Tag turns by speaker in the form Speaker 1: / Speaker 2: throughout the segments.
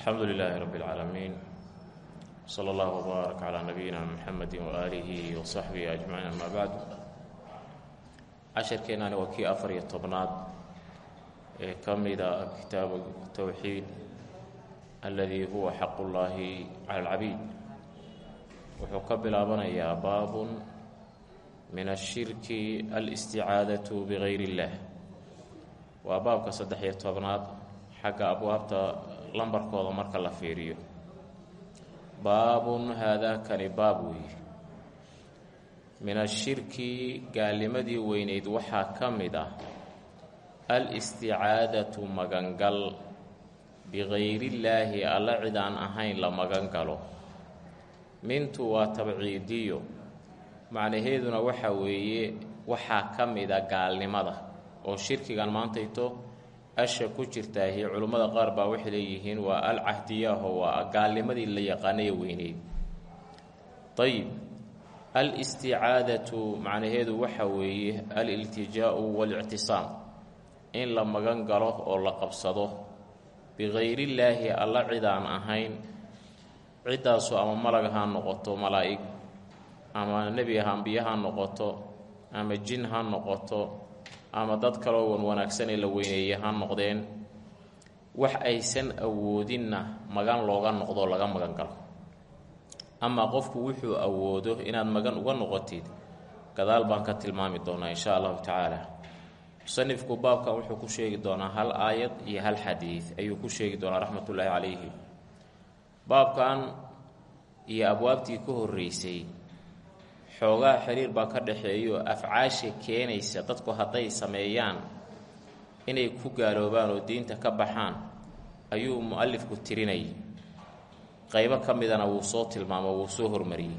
Speaker 1: alxamdu lilaahi rabi اlcaalamiin sala allahu wbaarak calaa nabiyina muxamedi waaalihi wa saxbihi ajmaciin amaa bacd casharkeenani waa kii afar iyo tobnaad ee ka mida kitaabu towxiid alladii huwa xaqu llaahi cala alcabiid wuxuu ka bilaabanayaa baabun min ashirki alisticaadatu bigayr اllah waa baabka saddex-iyo tobnaad xagga abwaabta lambarkooda marka la fiiriyo. Baabun haadaakani baab weeye min ashirki gaalnimadii weyneyd waxaa ka mid ah alisticaadatu magangal. Bigayrillaahi alla cid aan ahayn la magan galo mintu waa tabciidiyo. Macnaheeduna waxa weeye waxaa ka mida gaalnimada oo shirkigan maantayto asha ku jirtaahi culimmada qaar baa waxay leeyihiin waa al cahdiyaaho waa gaalnimadii la yaqaanaya weyneyd. Ayib al-isticaadatu macnaheedu waxa weeye al-iltijaau walictisaam. In la magan galo oo la qabsado. Bigayrillaahi alla cid aan ahayn ciddaasu ama malag ha noqoto malaa'ig ama nebi ambiye ha noqoto ama jin ha noqoto ama dad kaloo wan wanaagsanee la weyneeye ha noqdeen wax aysan awoodinna magan looga noqdo laga magan galo amaa qofku wuxuu awoodo inaad magan uga noqotid gadaal baan ka tilmaami doonaa insha allahu tacaala. Musanifku baabkan wuxuu ku sheegi doonaa hal aayad iyo hal xadiid ayuu ku sheegi doonaa raxmatullaahi calayhi. Baabkan iyo abwaabtii ka horreysay xoogaa xiriir baa ka dhaxeeyo afcaasha keenaysa dadku hadday sameeyaan inay ku gaaloobaan oo diinta ka baxaan ayuu mu'alifku tirinayay qaybo ka midana wuu soo tilmaamo wuu soo hormariyey.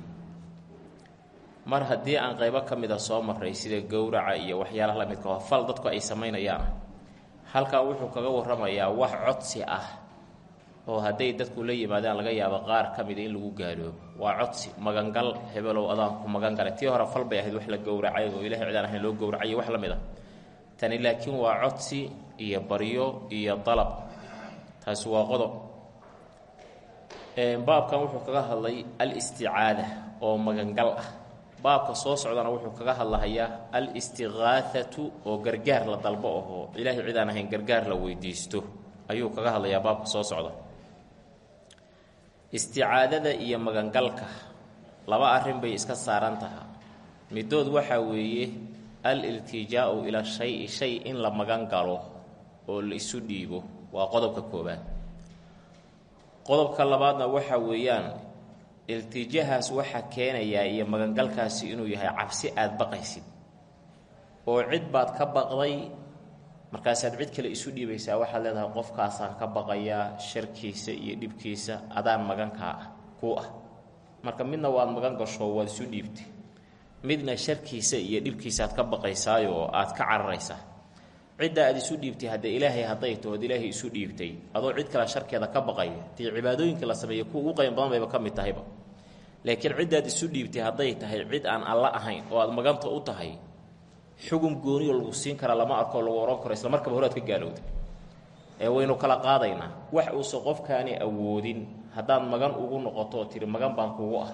Speaker 1: Mar haddii aan qaybo ka mida soo maray sida gowraca iyo waxyaalaha la midka fal dadku ay samaynayaan. Halkan wuxuu kaga warramayaa wax codsi ah oo hadday dadku la yimaadaan laga yaabo qaar ka mida in lagu gaaloobo waa codsi magangal hebelow adaan ku magan galay. Tii hore fal ahayd wax la gowracay oo ilahay cidaan ahayn loo gowracayo wax la mid a tani laakiin waa codsi iyo baryo iyo dalab. Taasi waa qodob. Baabkan wuxuu kaga hadlay al-isticaada oo magangal ah. Baabka soo socdana wuxuu kaga hadlahayaa al-istiqaathatu oo gargaar la dalbo ahoo ilaahay cidaan ahayn gargaar la weydiisto. Ayuu kaga hadlayaa baabka soo socda isticaadada iyo magangalka. Laba arrin bay iska saaran tahaa midood waxaa weeye al-iltijaau ila shay-i shay in la magan galo oo la isu dhiibo. Waa qodobka koobaad qodobka labaadna waxaa weeyaan iltijahaas waxaa keenayaa iyo magangalkaasi inuu yahay cabsi aada baqaysid. Oo cid baad ka baqday markaasaad cid kale isu dhiibaysaa waxaad leedahay qofkaasaan ka baqayaa sharkiisa iyo dhibkiisa adaan magankaa kuu ah. Marka midna waad magan gasho waad isu dhiibtay. Midna sharkiisa iyo dhibkiisaaad ka baqaysaayo aad ka cararaysaa. Cidda aad isu dhiibtay haddee ilaahay hadday taho ad ilaahay isu dhiibtay. Adoo cid kale sharkeeda ka baqaya dee cibaadooyinka la sameeya kuwa ugu qaym badan bayba ka mid tahayba. Laakiin ciddaad isu dhiibtay hadday tahay cid aan alla ahayn oo aad maganta u tahay xugum gooniyo lagu siin karaa lama arkoo lagu ohan karo isla markaba ka gaalowday. Ee waynu kala qaadaynaa wax uusan qofkaani awoodin haddaad magan ugu noqoto oo tiri magan baan kugu ah.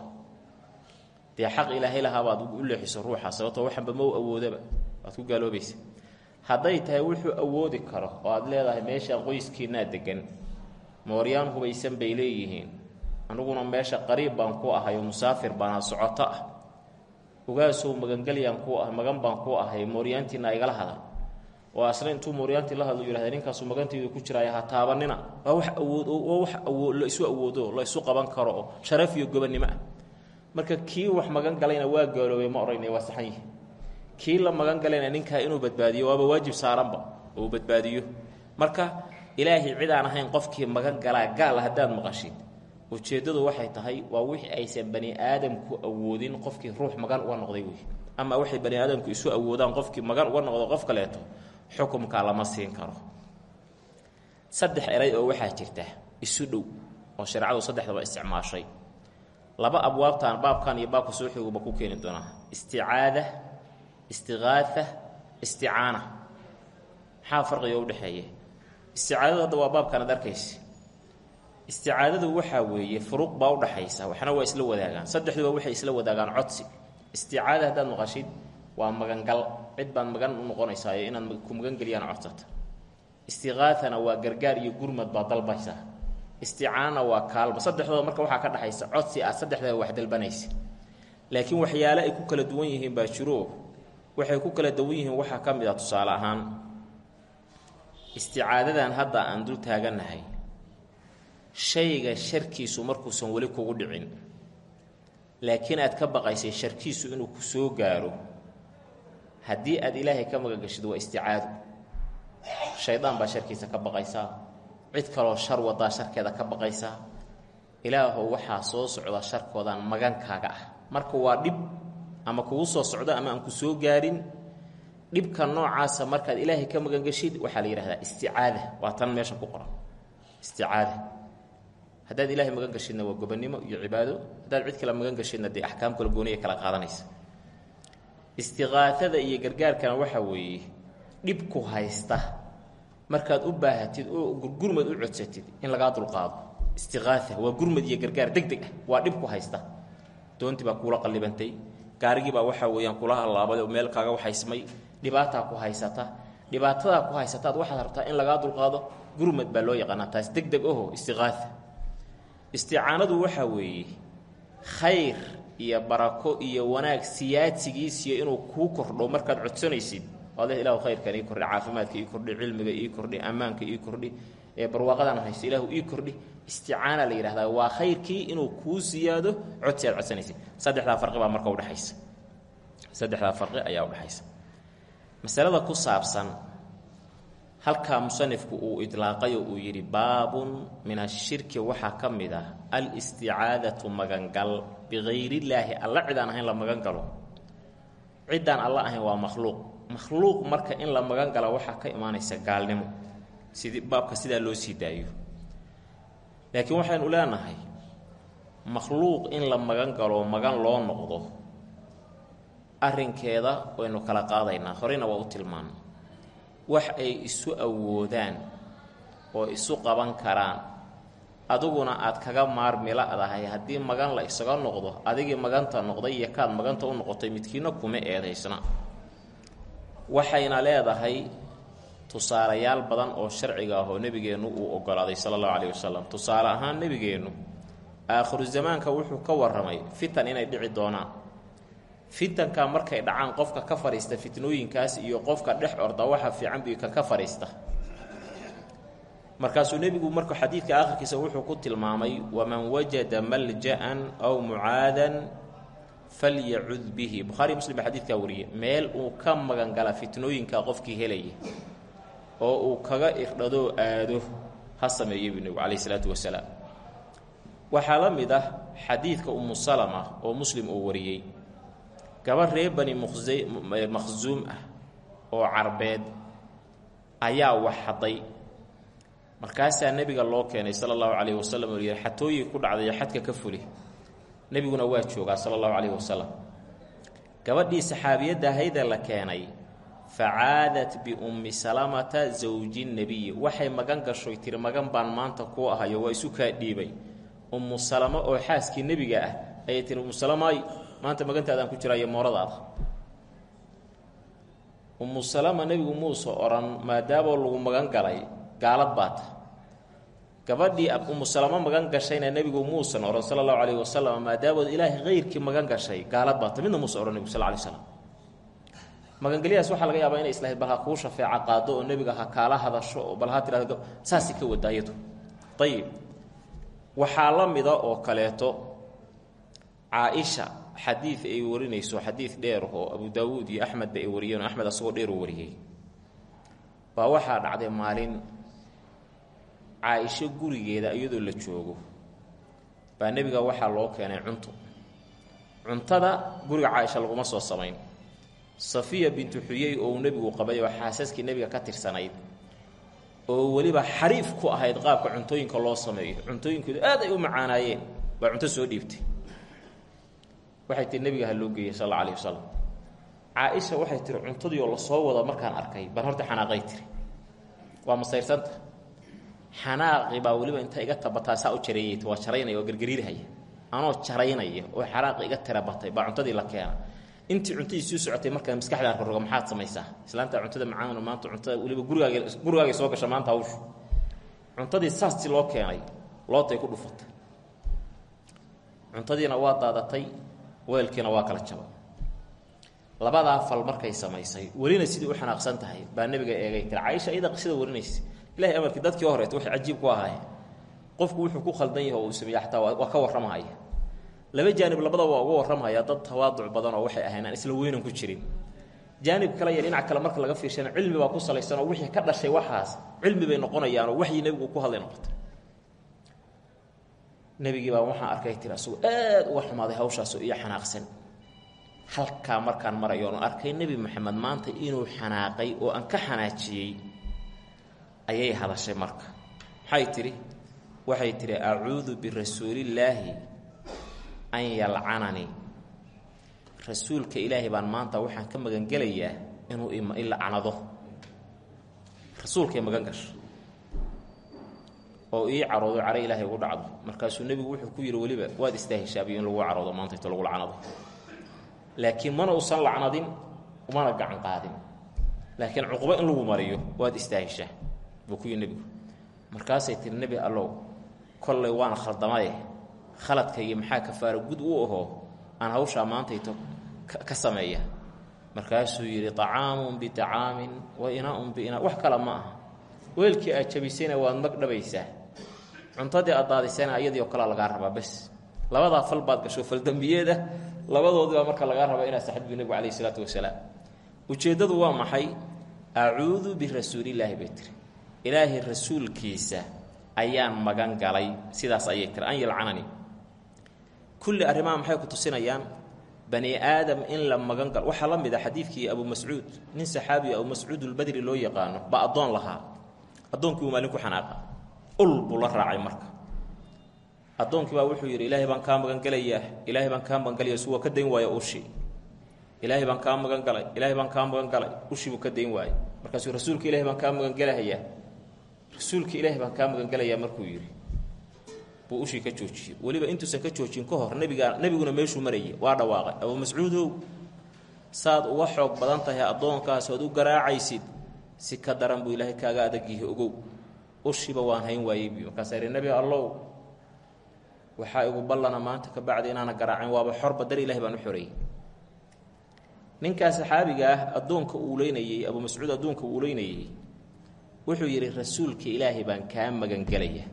Speaker 1: Dee xaq ilaahay lahaabaad u leexiso ruuxa sababtoo waxanba ma u awoodaba waad ku gaaloobaysa. Hadday tahay wuxuu awoodi karo oo aad leedahay meeshaan qoyskiinaa degan mooryaan hubaysan bay leeyihiin aniguna meesha qariib baan ku ahay oo musaafir baana socoto ah ogaasow magangalyaan ku ah magan baan ku ahay mooryaantiina igala hadal. Oo asna intuu mooryaantii la hadlo yihahda ninkaasu magantaydu ku jiraaya ha taabanina. Waa wax awood waa wax awood la isu awoodo la isu qaban karo sharaf iyo gobannimo ah. Marka kii wax magan galayna waa gaaloobay ma odhanay waa saxan yihi kii la magan galayna ninkaa inuu badbaadiyo waaba waajib saaranba oo badbaadiyo. Marka ilaahay cid ahayn qofkii magan galaa gaal haddaad maqashid ujeeddadu waxay tahay waa wixii aysan bani aadamku awoodin qofkii ruux magan uga noqday wey ama waxay bani aadamku isu awoodaan qofkii magan uga noqdo qof kaleeto xukumkaa lama siin karo. Saddex eray oo waxaa jirta isu dhow oo shareecadu saddexdaba isticmaashay. Laba abwaabtan baabkan iyo baabka soo xiguba ku keeni doonaa. Isticaada istiqaaa isticaana. Maxaa farqiga udhexeeya isticaadada hadda waa baabkan ad isticaadadu waxaa weeye furuq baa udhaxaysa waxna waa isla wadaagaan. Saddexduba waxay isla wadaagaan codsi. Isticaada haddaad maqashid waa magangal. Cid baad magan u noqonaysaayo inaad ku magangeliyaan codsata. Istiqaatana waa gargaar iyo gurmad baad dalbaysaa isticaana waa kaalmo. Saddexdooda marka waxaa ka dhaxaysa codsi aad saddexdaba wax dalbanaysa laakiin waxyaale ay ku kala duwan yihiin baa jiro. Waxay ku kala duwan yihiin waxaa ka mid a tusaale ahaan isticaadadan hadda aan dul taagannahay shayga sharkiisu markuusan weli kugu dhicin. Laakiin aad ka baqaysay sharkiisu inuu ku soo gaaro haddii aad ilaahay ka magangashid waa isticaado shaydaan baa sharkiisa ka baqaysaa. Cid kaloo shar wadaa sharkeeda ka baqaysaa. Ilaahow waxaa soo socda sharkoodaan magankaaga ah. Marka waa dhib ama kugu soo socdo ama aan ku soo gaarin dhibka noocaasa markaad ilaahay ka magangashid waxaa la yidhahdaa isticaada. Waa tan meesha ku qoran. Isticaada haddaad ilaahay magan gashidna waa gobonnimo iyo cibaado haddaad cid kale magan gashidna dee axkaam kala gooniya kala qaadanaysa. Istiqaatada iyo gargaarkana waxaa weeye dhib ku haysta. Markaad u baahatid oo gurgurmad u codsatid in lagaa dulqaado. Istiqaaa waa gurmad iyo gargaar deg deg ah waa dhib ku haysta. Doontii baa kuula qallibantay. Gaarigii baa waxaa weeyaan kula hallaabaday oo meel kaaga waxaysmay. Dhibaataa ku haysata. Dhibaatadaa ku haysataad waxaad rabtaa in lagaa dulqaado. Gurmad baa loo yaqaanaa taas deg deg aho istiqaaa isticaanadu waxaa weeye khayr iyo barako iyo wanaag siyaadsigiisiyo inuu kuu kordho markaad codsanaysid leh ilahu khayrkan ii kordhi caafimaadka ii kordhi cilmiga ii kordhi ammaanka ii kordhi barwaaqadaan haysto ilaahu ii kordhi isticaana la yidhahdaa waa khayrkii inuu kuu siyaado codsi aad codsanaysid. Saddexdaa farqi baa marka udhexaysa saddexdaa farqi ayaa udhexaysa masalada ku saabsan halkaa musanifku uu idlaaqayo uu yidhi baabun min ashirki waxaa ka mid ah alisticaadatu magangal bikayrillaahi alla cid aan ahayn la magan galo. Ciddaan alla ahayn waa makhluuq. Makhluuq marka in la magan galo waxaa ka imaanaysa gaalnimo sidii baabka sidaa loo sii daayo. Laakiin waxaynu leenahay makhluuq in la magan galo magan loo noqdo arrinkeeda waynu kala qaadaynaa. Horeyna waa u tilmaana wax ay isu awoodaan oo isu qaban karaan. Adiguna aad kaga maarmi la-dahay haddii magan la isaga noqdo adigii maganta noqday iyo kaad maganta u noqotay midkiina kuma eedaysna. Waxayna leedahay tusaalayaal badan oo sharciga ah oo nebigeennu uu ogolaaday sala allahu calayhi wasalam tusaale ahaan nebigeennu aakhiru zamaanka wuxuu ka warramay fitan inay dhici doonaan fitanka markay dhacaan qofka ka fadhiista fitnooyinkaas iyo qofka dhex orda waxa fiican bii kan ka fadhiista. Markaasuu nebigu marka xadiidka aakhirkiisa wuxuu ku tilmaamay waman wajada malja-an aw mucaadan falyacud bihi. Bukhaari muslim baa xadiidkaa wariyey meel uu ka magangala fitnooyinka qofkii helaya oo uu kaga irdhadoo aado ha sameeyo buu nebigu calayh isalaatu wasalaam. Waxaa la mid ah xadiidka umu salama oo muslim uu wariyey gabar reer bani muqsa makhsuum ah oo carbeed ayaa wax xaday markaasaa nebiga loo keenay sala allahu calayhi wasalam oo yihi xatooyii ku dhacday xadka ka fuli. Nebiguna waa joogaa sala allahu calayhi wasalam gabadhii saxaabiyadda ahaydee la keenay facaadat biummi salamata zawji nebiyi waxay magan gashoy tiri magan baan maanta kuu ahayo waa isu kaa dhiibay. Ummu salamo oo xaaskii nebiga ah ayay tiri ummu salamaay maanta magantaadaan ku jiraayo mooradaada. Ummu salama nebigu muuse odhan maadaamoo lagu magan galay gaalad baata gabadhii ummu salamo magan gashayna nebigu muusan odhan sala allahu calayhi wasalam maadaamood ilaahay hayrkii magan gashay gaalad baata midna muuse odhan nebigu sal lay slam magangelyahaas waxaa laga yaabaa inay islahayd bal ha shafeeca qaado oo nebiga ha kaala hadasho oo bal ha saasay ka wadaa iyadu. Waxaa la mida oo kaleeto caa-isha xadiid ay warinayso xadiid dheer oo abu daawuud iyo axmedba ay wariyeen oo axmed asagoo dheer wariyey. Baa waxaa dhacday maalin caa-isho gurigeeda iyadoo la joogo. Baa nebiga waxaa loo keenay cunto. Cuntada guriga caaisha laguma soo samayn. Safiya bintu xuyey oo uu nebigu qabay oo xaasaskii nebiga ka tirsanayd oo weliba xariif ku ahayd qaabka cuntooyinka loo sameeyo. Cuntooyinkoodu aad ay u macaanaayeen. Baa cunto soo dhiibtay waxay tiri nebiga ha loo geeyey sal alla alayh wasalam caa-isha waxay tiri cuntadii oo la soo wada markaan arkay baan horta xanaaqay tiri. Waa masayrsanta xanaaqi baa weliba inta iga tabataa saa u jareeyay waa jaraynaya waa gargariirhaya anoo jaraynaya oo xanaaqi iga tira batay baa cuntadii la keena intii cuntadii sii socotay markaa maskaxdaan rogroga maxaad samaysaa? Islaanta cuntada macaan maanta cuntada weliba gurigaaga gurigaagay soo gasha maanta hawshu. Cuntadii saasti loo keenay lootay ku dhufatay. Cuntadiina waa daadatay weelkiina waa kala jabay. Labadaa fal markay samaysay welina sidii u xanaaqsan tahay baa nebiga eegay tiri caaisha iyada qisada warinaysa ilahay amarkii dadkii horeeta waxay cajiib ku ahaayeen qofku wuxuu ku khaldan yahay oo uu sameeya xataa waa ka warramahaya. Laba jaanib labadaba waa uga warramaya dad tawaaduc badan oo waxay ahayn aan isla weynan ku jirin. Jaanib kale iyo dhinac kale marka laga fiirshana cilmi baa ku salaysan oo wixii ka dhashay waxaas cilmi bay noqonayaanoo waxyi nebigu ku hadlay noqotay nebigii baa waxaan arkay tiri asagoo aad uga xumaaday hawshaasoo iyo xanaaqsan. Halkaa markaan marayo oon arkay nebi moxamed maanta inuu xanaaqay oo aan ka xanaajiyey ayay hadashay marka. Maxay tidhi waxay tidhi acuudu birasuulillaahi an yalcananii rasuulka ilaahay baan maanta waxaan ka magangelayaa inuu ilacnado rasuulkay magan gasho oo ii caroodo caro ilaahay ugu dhacdo. Markaasuu nebigu wuxuu ku yidhi weliba waad istaahishaabiyo in lagu caroodo maanta inta lagu lacnado. Laakiin mana uusan lacnadin umana gacan qaadin. Laakiin cuqubo in lagu mariyo waad istaahishaa buu ku yidhi nebigu. Markaasay tiri nebi allow kollay waan khaldamaye khaladkaygi maxaa kafaaro gud u ahoo? Aan hawshaa maantayto ka sameeya. Markaasuu yidhi طacaamun biطacaamin wa inaaun biinaa wax kale ma aha. Weelkii aad jabisayna waad mag dhabaysaa cuntadii aad daadisayna ayadii oo kalea lagaa rabaa bes. Labadaa fal baad gasho faldembiyeed ah labadoodii baa marka lagaa rabaa inaad saxdbi nebigu calayh isalaatu wasalaam. Ujeeddadu waa maxay? Acuudu birasuulillaahi bay tiri. Ilaahay rasuulkiisa ayaan magan galay. Sidaas ayay tiri. An yalcanani. Kulli arrimaha maxay ku tusinayaan? Bani aadam in la magan galo. Waxaa la mid a xadiidkii abu mascuud nin saxaabiyo abu mascuud ulbadri loo yaqaano baa addoon lahaa. Addoonkii uu maalin ku xanaaqa ul buu la raacay marka. Addoonkii baa wuxuu yidhi ilaahay baan kaa magan gelayaa ilaahay baan kaa magan gelaya si waa ka dayn waaya ushii ilaahay baan kaa magan galay. Ilaahay baan kaa magan galay. Ushii buu ka dayn waayey. Markaasuu rasuulka ilahay baan kaa magan gelahayaa rasuulka ilaahay baan kaa magan gelayaa markuu yidhi buu ushii ka joojiyey. Weliba intuusan ka joojin ka hor nebigaa nebiguna meeshuu marayay waa dhawaaqay. Abuu mascuudow saad uga xoog badan tahay addoonkaas ood u garaacaysid. Si ka daran buu ilaahay kaaga adagyihi ogow ushiiba waan hayn waayey bu markaasaa ihi nebi allow waxaa igu ballana maanta ka bacdi inaana garaacin waaba xorba dar ilahay baan u xoreeyey. Ninkaa saxaabiga ah addoonka uu leynayey mascuud addoonka uu wuxuu yidhi rasuulka ilaahay baan kaa magangelaya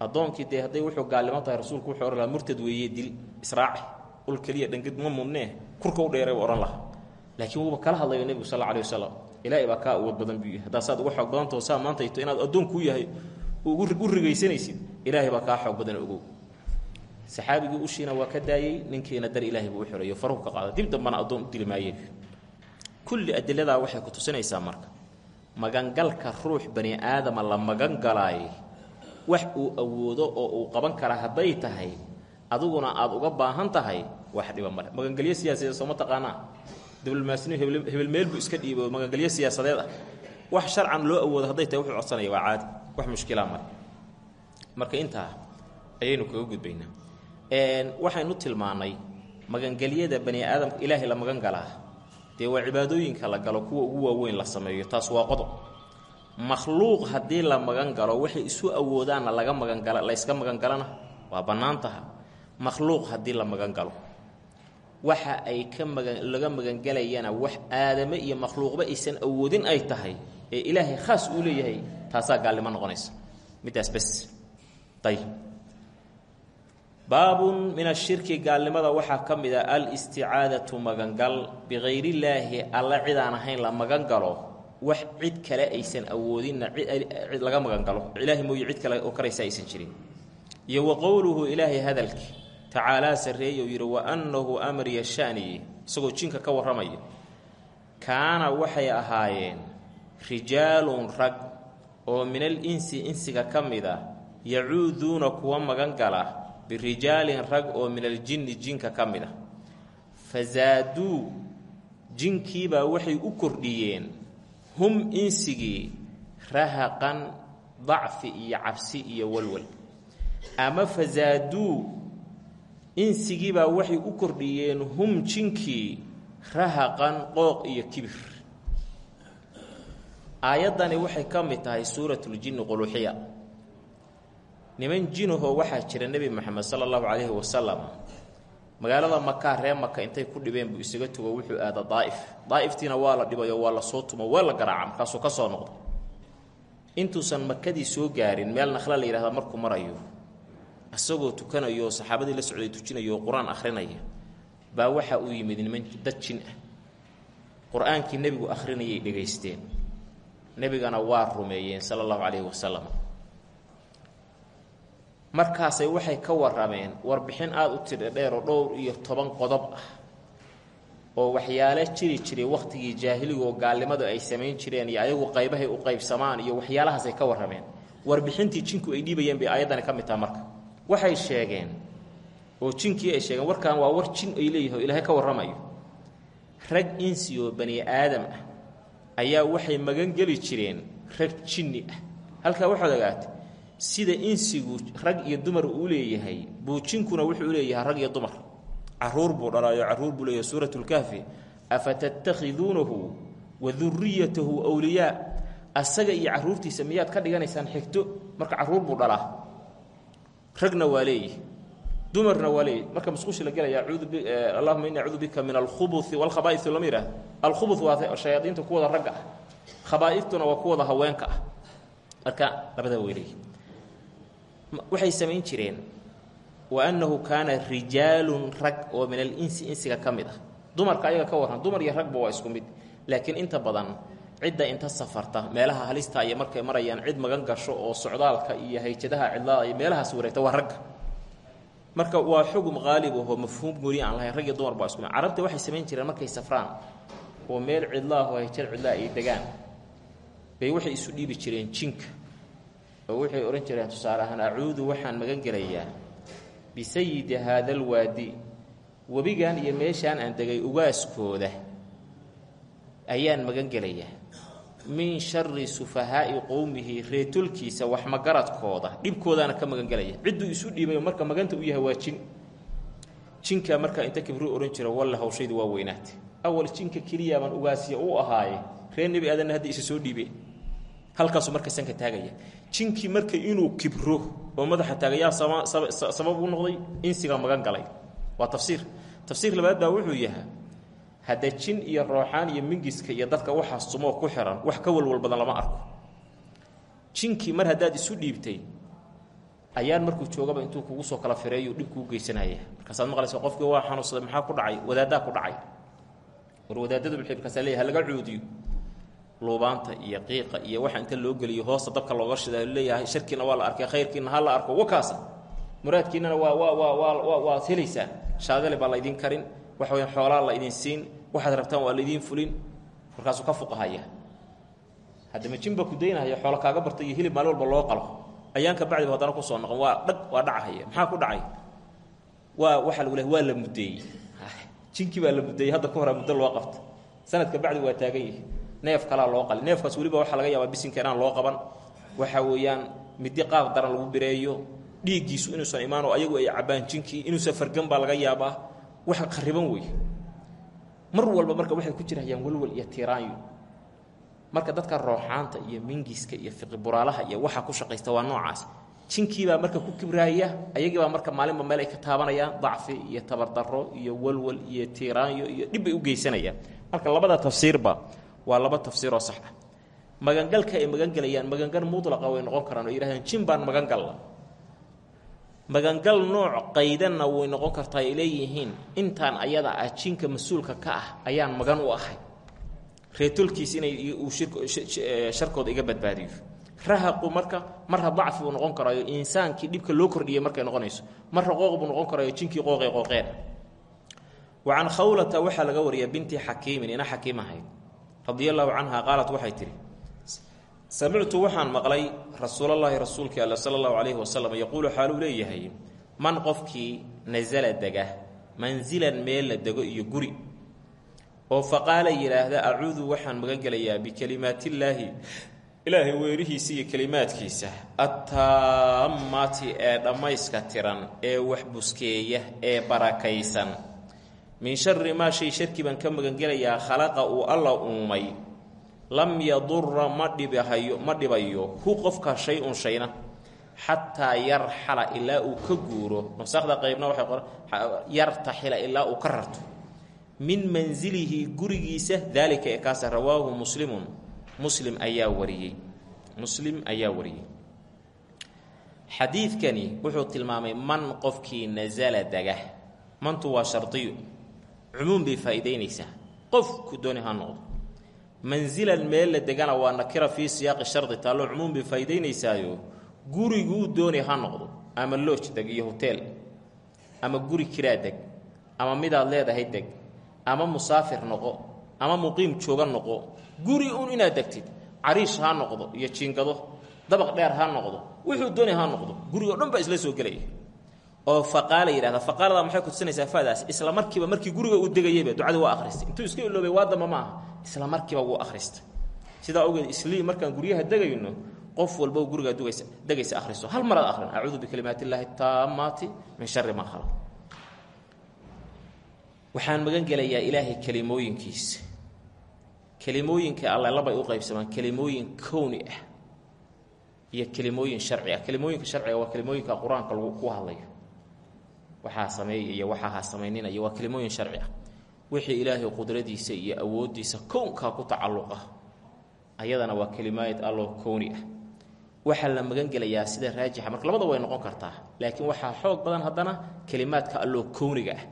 Speaker 1: addoonkii dee hadday wuxuu gaalimo tahay rasuulku wuxuu ohan lahaa murtad weeye dil israaci ul keliya dhangid ma mudnee kurka u dheeray buu odhan lahaa. Laakiin wuuba kala hadlayo nebigu sal alla alih wasalam ilaahay baa kaa awood badan buu yahay haddaa saad uga xoog saa maantayto inaad addoonkuu yahay u rigaysanaysid ilaahay baa kaa xoog badan ogow. Saxaabigii ushiina waa ka daayey ninkiina dar ilaahay buu u xoreeyo ka qaada dib dambana addoon dili maayey kulli adiladaa waxay ku tusinaysaa marka magangalka ruux bani aadama la magan galaaye wax uu awoodo oo uu qaban kara hadday tahay adiguna aad uga baahan tahay wax dhiba male magangelyo siyaasadeed sooma taqaanaa diblomaasinu hebel meel buu iska dhiibo magangelyo siyaasadeed ah. Wax sharcan loo awoodo hadday tahay wuxuu codsanaya waa caadi wax mushkilaa male marka. Intaa ayaynu kaga gudbaynaa. Waxaynu tilmaannay magangelyada bani aadamka ilaahay la magan galaa. Dee waa cibaadooyinka la galo kuwa ugu waaweyn la sameeyo taas waa qodob. Makhluuq haddii la magan galo waxay isu awoodaanna laga magangala layska magangalana waa bannaan taha. Makhluuq haddii la magan waxa ay ka magan laga magangelayana wax aadame iyo makhluuqba aysan awoodin ay tahay ee ilaahay khaas uu leeyahay taasaa gaalnimo noqonaysa. Middaas bes. Ayb baabun min ashirki gaalnimada waxaa ka mid a alisticaadatu magangal. Bikayrillaahi alla cid aan ahayn la magan galo wax cid kale aysan awoodinna cid laga magan galo ilaahay mooye cid kale oo karaysa aysan jirin. Iyo wa qowluhu ilaahay hadalki tacaalaa sarreeyou yidhi wa annahu amriya shaniyi isagoo jinka ka warramaya. Kaana waxay ahaayeen rijaalun rag oo minal insi insiga ka mid a yacuuduuna kuwa magan gala birijaalin rag oo minaljinni jinka ka mid a fasaaduu jinkiibaa waxay u kordhiyeen. Hum insigii rahaqan dacfi iyo cabsi iyo walwal. Ama fasaaduu insigiibaa waxay u kordhiyeen hum jinkii rahaqan qooq iyo kibir. Aayaddani waxay ka mid tahay suuratuljinni quluuxiya. Niman jinahoo waxaa jira nebi moxamed sala allahu calayhi wasalam magaalada makaa ree maka intay ku dhibeen buu isaga tugo wuxuu aada daa'if. Daa'iftiina waa la dhibayo waa la soo tumo waa la garaaca markaasuu ka soo noqday intuusan makadii soo gaarin meel nakhla la yidhahda markuu marayo isagoo tukanayo saxaabadii la socday tujinayo oo qur'aan akhrinaya baa waxa uu yimid niman dad jin ah. Qur'aankii nebigu akhrinayay dhegaysteen. Nebigana waa rumeeyeen sala allahu calayhi wasalam markaasay waxay ka warrameen warbixin aada u tidha dheer oo dhowr iyo toban qodob ah oo waxyaale jiri jiray wakhtigii jaahiliga oo gaalnimadu ay samayn jireen iyo ayagu qaybahay u qaybsamaan iyo waxyaalahaasay ka warrameen. Warbixintii jinku ay dhiibayeen bay ayaddani ka mid taha marka waxay sheegeen oo jinkii ay sheegeen warkan waa war jin ay leeyihiin oo ilaahay ka warramayo. Rag insi oo bani aadam ah ayaa waxay magan geli jireen rag jinni ah. Halkaa waxaad ogaatay sida insigu rag iyo dumar uu leeyahay buu jinkuna wuxuu leeyahay rag iyo dumar. Caruur buu dhalaayo carruur buu leeyahay suuratulkahfi afatattakhiduunahu wa duriyatahu wliyaa asaga iyo caruurtiisa miyaad ka dhiganaysaan xigto? Marka carruur buu dhalaa ragna waa leeyihi dumarna waa leeyihi marka musqushi la gelaya allahuma ini acuudu bika min alkhubuthi walkhabaa'iu lama yidhahdo alkhubuth waa shayaadiinta kuwada ragga ah. Khabaa'ituna waa kuwada haweenka ah. Marka labada way leeyihi waxay samayn jireen wa annahu kaana rijaalun rag oo min alinsi insiga ka mid ah. Dumarka ayaga ka warran dumar iyo ragba waa isku mid. Laakiin inta badan cidda inta safarta meelaha halista iyo markay marayaan cid magan gasho oo socdaalka iyo hayjadaha cidlaada iyo meelahaas wareegta waa ragga marka waa xugum qaalib ahoo mafhuum gooni aan lahayn rag iyo dumar baa isku carabta waxay samayn jireen markay safraan oo meel cidlaah oo hayjad cidlaa ay degaan. Bay waxay isu dhiibi jireen jinka oo waxay odhan jireen tusaale ahaan acuudu waxaan magan gelayaa. Bisayidi haada alwaadi. Webigan iyo meeshaan aan degay ugaaskooda. Ayaan magan gelayaa min shari sufahaa'i qowmihi reetolkiisa wax magaradkooda dhibkoodaana ka magan gelaya cidduu isu dhiibayo marka maganta u yahay waa jin. Jinka markaa inta kibru odhan jira walla hawshaydu waa weynaatay. Awal jinka keliya baan ugaasiya u ahaaye reer nebi aadanna hadda isa soo dhiibeen halkaasuu marka sanka taagaya. Jinkii marka inuu kibro oo madaxa taagayaa sabab u noqday insiga magan galay. Waa tafsiir. Tafsiir labaad baa wuxuu yahay hadda jin iyo rooxaan iyo mingiska iyo dadka waxaa sumoo ku xiran wax ka walwal badan lama arko jinkii mar haddaad isu dhiibtay ayaan markuu joogaba intuu kugu soo kala fireeyu dhib kuu geysanaya markaasaad maqlaysa qofkii waa xanuunsaday maxaa ku dhacay wadaaddaa ku dhacay war wadaadadu bixi markaasaa leeyahay halaga cuudiyo luubaanta iyo qiiqa iyo waxa inta loo geliyo hoosta dabka looga shida leeyahay sharkiina waa la arkay khayrkiina ha la arko wakaasa muraadkiinana waa waa waa waa waa waad shaadale baa laydin karin waxa weya xoolaa la idin siin waxaad rabtaan waa laydin fulin markaasuu ka fuqahaya. Haddama jinba ku daynahaya xoolo kaaga barta hilib maalin walba loo qalo. Ayaan ka bacdiba haddana ku soo noqon waa dhag waa dhacahaya. Maxaa ku dhacay? Waa waxaa lagu lehay waa la muddeeyey jinkii baa la muddeeyey hadda ka horaa muddo loo qabta sanadka bacdi waa taagan yihi neef kalaa loo qali neefkaas weliba waxaa laga yaabaa bisinka inaan loo qaban. Waxa weeyaan midi qaab daran lagu bireeyo. Dhiiggiisu inuusan imaanoo ayagu ay cabbaan jinkii inuusan fargan baa laga yaabaa. Wax qariban wey mar walba marka waxay ku jirayaan walwal iyo tiiraanyo marka dadka rooxaanta iyo mingiska iyo fiqiburaalaha iyo waxa ku shaqaysta waa noocaas. Jinkiibaa marka ku kibraaya ayagiibaa marka maalinba meel ay ka taabanayaan dacfi iyo tabardaro iyo walwal iyo tiiraanyo iyo dhibbay u geysanayaan marka labada tafsiirba waa laba tafsiiroo sax ah. Magangalka ay magangelayaan magangal mudlaqa way noqon karaan oo yidhahdeen jin baan magangalla magangal nooc qaydanna way noqon kartaa ay leeyihiin. Intaan ayada ah jinka mas'uulka ka ah ayaan magan u ahay. Reetolkiis inay uu sharkooda iga badbaadiyo. Rahaqu marka marra dacfi buu noqon karaayo insaankii dhibka loo kordhiyay markay noqonayso. Marra qooq buu noqon karaayo jinkii qooqee qooqeen. Wa can khawlata waxaa laga wariyaa binti xakiimin ina xakiim ahayd. Radia allaahu qaalat waxay tidhi samictu waxaan maqlay rasuulallaahi rasuulkii alla sala allahu calayhi wasalam yaquulu xaaluu leeyahay man qofkii nasala dega mansilan meel la dego iyo guri. Oo faqaala yidhaahda acuudu waxaan magan gelayaa bikalimaatillaahi ilaahay weerihiisa iyo kelimaadkiisa attaamati ee dhammayska tiran ee wax buskeeya ee barakaysan. Min shari maa shay sharkii baan ka magangelayaa khalaqa uu alla uumay lam yadura ma dhibahayo ma dhibayo hu qofka shay-un shayna xataa yarxala ilaa uu ka guuro. Nusakda qaybna waxay qor yartaxila ilaa uu ka rarto. Min mansilihi gurigiisa daalika ee kaasa rawaahu muslimun. Muslim ayaa wariyey. Muslim ayaa wariyey. Xadiidkani wuxuu tilmaamay man qofkii nasala dega mantu waa shardiyo cumuum bay faa'iidaynaysaa. Qofku dooni ha noqdo mansilan meel la degana waa nakira fii siyaaqi shardi taallo cumuum bay faa'iidaynaysaayo guriguu dooni ha noqdo ama looj deg iyo hoteel ama guri kiraa deg ama midaad leedahay deg ama musaafir noqo ama muqiim jooga noqo guri un inaad degtid cariish ha noqdo iyo jiingado dabaq dheer ha noqdo wuxuu dooni ha noqdo gurigoo dhan baa isla soo gelaya oo faqaala yidhahda faqaalada maxay kutusinaysaa fadaas? Isla markiiba markii guriga uu degayayba ducada waa akhristay intuu iska iloobay waa damba ma aha. Isla markiiba wuu akhristay sidaa ogeed islii markaan guryaha degayno qof walba gurigaa dugaysa degaysa akhriso hal maraad akhrin acuudu bikalimaati illaahi taamaati min shari maa khalaq. Waxaan magan gelayaa ilaahay kelimooyinkiisa kelimooyinka alle labay u qaybsamaan kelimooyin kowni ah iyo kelimooyin sharci ah. Kelimooyinka sharciga waa kelimooyinka qur'aanka lagu ku hadlayo waxaa sameey iyo waxaa ha samayninaya waa kelimooyin sharci ah. Wixii ilaahay qudradiisa iyo awooddiisa kownkaa ku tacalluqa ayadana waa kelimaayad alloo kowni ah. Waxaa la magan gelayaa sida raajixa marka labada way noqon kartaa laakiin waxaa xoog badan haddana kelimaadka alloo kowniga ah.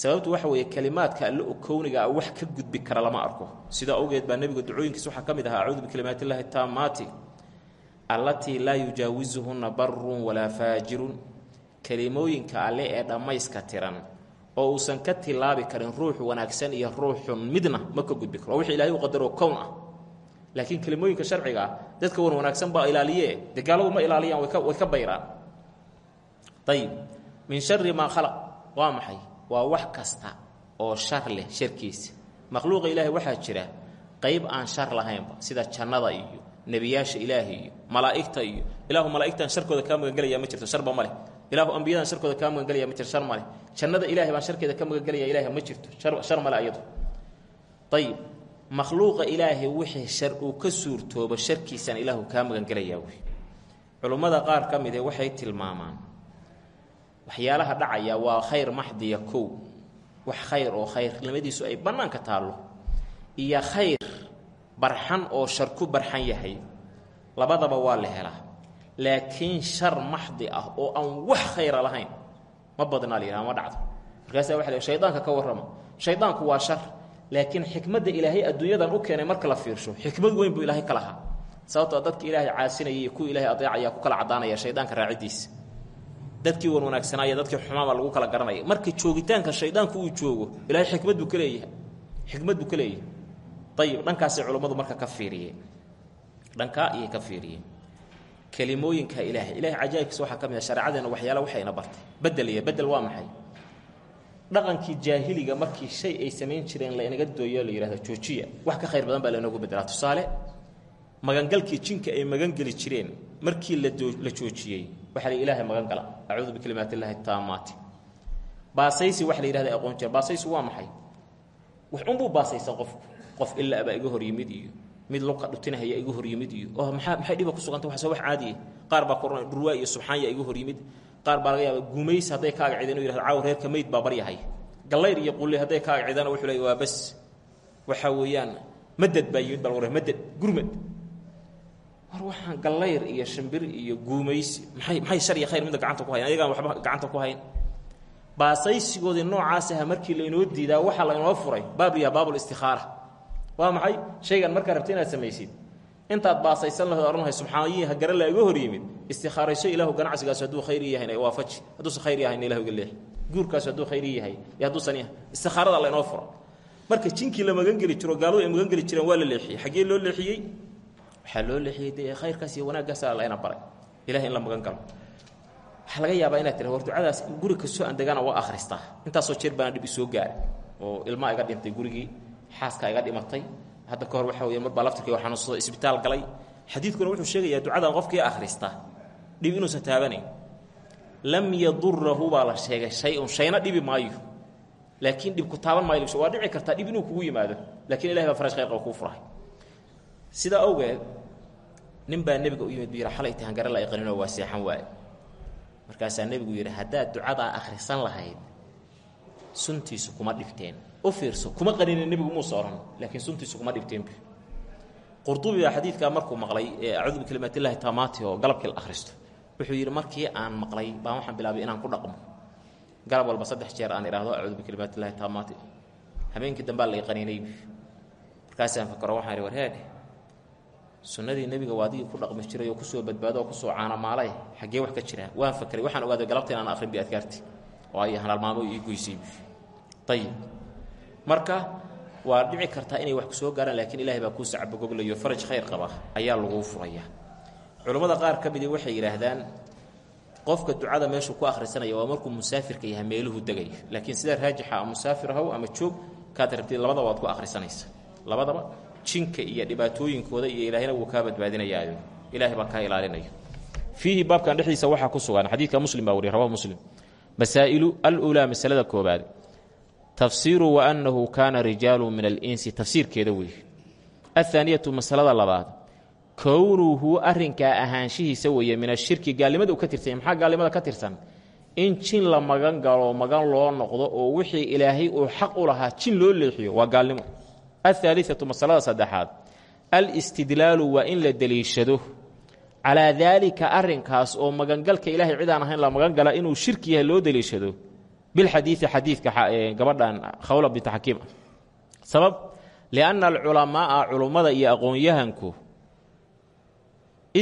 Speaker 1: Sababtu waxa weeye kelimaadka allo kowniga ah wax ka gudbi kara lama arko. Sidaa awgeed baa nebiga ducooyinkiis waxaa ka mid ahaa acuudu bikalimaati illaahi taamaati allatii laa yujaawisuhunna barun walaa faajirun kelimooyinka alle ee dhammayska tiran oo uusan ka tilaabi karin ruux wanaagsan iyo ruuxun midna ma ka gudbi karo. Wixii ilahay u qadaroo kown ah. Laakiin kelimooyinka sharciga ah dadka wan wanaagsan baa ilaaliye. Dee gaaladu ma ilaaliyaan way ka bayraan. Ayib min shari maa khalaq. Waa maxay? Waa wax kasta oo shar leh sharkiisa makhluuqa ilaahay waxaa jira qayb aan shar lahaynba sida jannada iyo nebiyaasha ilaahay iyo malaa'igta iyo ilaahu malaa'igtan sharkooda kaa magangelaya ma jirto sharba ma leh ilaahu ambiyadan sharkooda kaa magangelaya ma jirto shar ma leh jannada ilaahay baan sharkeeda ka magangelaya ilahay ma jirto. Shar male ayadu. Ayib makhluuqa ilaahay wixii shar uu ka suurtoobo sharkiisaan ilaahu kaa magangelayaa wey culummada qaar ka mid ee waxay tilmaamaan waxyaalaha dhacaya waa khayr maxdiya kow. Wax khayr oo khayrnimadiisu ay bannaanka taallo. Iyo khayr barxan oo shar ku barxan yahay. Labadaba waa la helaa laakiin shar maxdi ah oo aan wax khayra lahayn ma badnaa la ma dhacdo. Markaasaa waxa la shaydaanka ka warrama shaydaanku waa shar laakiin xikmadda ilaahay adduunyadan u keenay marka la fiirsho xikmad weyn buu ilaahay ka lahaa. Sababtoo dadka ilaahay caasinaya iyo ilaahay adeecaya ku kala caddaanaya shaydaanka raaciddiisa dadkii wan dadkii xumaaba lagu kala garanaya marka joogitaanka shaydaanku uu joogo ilaahay xikmad buu ka xikmad buu ka leeyahay. Ayib dhankaasay marka ka fiiriyeen dhankaa ayay ka fiiriyeen kelimooyinka ilaahay. Ilahay cajaa'ibkiisa waxaa ka mid a shareecadeenna waxyaala waxayna bartay. Bedel iyo bedel waa maxay? Dhaqankii jaahiliga markii shay ay samayn jireen lainaga dooyo la yidhahdo joojiya wax ka khayr badan baa lainoogu bedelaa tusaale magangalkii jinka ay magangeli jireen markii la la joojiyey waxaa la ilaahay magan gala. Acuudu bikalimaati illaahi taamaati. Baasaysi waxa la yidhahda aqoon jira baasaysi waa maxay? Wax unbuu baasaysan qofku qof ilaa baa iga hor yimid iyo mid luqa dhutinahaya iga hor yimid iyo oo maxaa maxay dhiba ku suganta waxaase wax caadiye qaar baa ku dhurwaa iyo subxaanya iga hor yimid. Qaar baa laga yaaba gumays hadday kaaga cideen yihahdo caaw reerka meyd baa baryahay. Gallayr iyo qulli hadday kaaga cidana wuxuu leey waa bas waxaa weeyaan madad baa yimid baa lagu madad gurmad. War waxaan gallayr iyo shimbir iyo guumaysi maxay maxay shar iyo khayr midda gacanta ku hayan ayagaan waxba gacanta ku hayn. Baasaysigoodii noocaas aha markii lainoo diidaa waxaa lainoo furay baab yaha baabul istikhaara waa maxay? Shaygan markaa rabta inaad samaysid. Intaad baasaysan lahood odhan lahay subxaanayihi ha garan la iga hor yimid. Istikhaarayso ilaahu ganacsigaas hadduu khayri yahayna waafaji hadduusan khayr yahayna ilahu iga leex. Guurkaas hadduu khayri yahay iyo hadduusan yahay. Istikhaarada lainoo fura marka jinkii la magan geli jiro gaaladu ay magan geli jireen waa la leexiyey. Xaggee loo leexiyey? Waxaa loo leexiyey dee khayrkaas iyo wanaaggaasa layna baray. Ilahay in la magan galo waxaa laga yaabaa inaad tira war ducadaas guri aan degana waa akhristaa. Intaasoo jeer baana dhib isoo gaaray oo ilmaa iga dhintay gurigii xaaskaa iga dhimatay. Hadda ka hor waxa wey mar baa laftirkii xanuunsado isbitaal galay. Xadiidkuna wuxuu sheegayaa ducadan qofkii akhrista. Dhib inuusan taabanayn lam yadurahu baa sheegay shay-un shayna dhibi maayo. Laakiin dhib ku taaban maayo waa dhici kartaa dhib inuu kugu yimaado. Lakiin ilahay baa faraj khayr qaba furay sidaa awgeed nin baa u yimid bu xalay tahan gara la iqaninoo waa seexan waaye. Markaasaa nebigu yidhi akhrisan lahayd suntiisu kuma dhibteen u fiirso kuma qaninin nebigu muusa odhan laakiin suntiisu kuma dhibteen bu qurdubi baa xadiidkaa markuu maqlay ee acuudu bikalimaatillahi taamaati oo galabkii la akhristo. Wuxuu yidhi markii aan maqlay baan waxaan bilaabay inaan ku dhaqmo. Galab walba saddex jeer aan idhaahdo acuudu bikalimaatillahi taamaati habeenkii dambaa la iqaninay markaasaan fakaro waxaan idhi warheedhe sunnadii nebiga waa adigii ku dhaqmi jiray oo ku soo badbaado oo ku soo caanamaalay xaggee wax ka jiraa waan fakray waxaan ogaaday galabta inaan akhrin bi adkaarti oo ay halaalmaamo ii goysay ayib marka waa dhici kartaa inay wax ku soo gaaraan laakiin ilahay baa kuu sacbogoglayo faraj khayr qaba ayaa laguu furaya. Culammada qaar ka midii waxay yidhaahdaan qofka ducada meeshuu ku akhrisanaya waa markuu musaafirka yahay meeluhu degayo laakiin sidaa raajixa musaafir ama joog kaad rabtid labadaba waad ku akhrisanaysa. Labadaba jinka iyo dhibaatooyinkooda iyo ilaahayna wuu kaa badbaadinayaayo. Ilahay baa kaa ilaalinaya fiihi baabkan dhexdiisa waxaa ku sugan xadiidka muslim baa wariya rawahu muslim. Masaa'ilu aluulaa masalada koobaad tafsiiru wa annahu kaana rijaalu min alinsi tafsiirkeeda weeye athaaniyatu masalada labaad kownuhu arrinkaa ahaanshihiisa weeye min ashirki gaalnimada uu ka tirsanya maxaa gaalnimada ka tirsan? In jin la magan galo magan loo noqdo oo wixii ilaahay uu xaq u lahaa jin loo leexiyo waa gaalnimo. Ahaaliatu masalada saddexaad alistidlaalu waa in la deliishado. Calaa daalika arrinkaas oo magangalka ilaahay cid aan ahayn la magan gala inuu shirki yahay loo deliishado bilxadiidi xadiidka gabadhan khawla binta xakiim sabab lianna alculamaaa culummada iyo aqoon-yahanku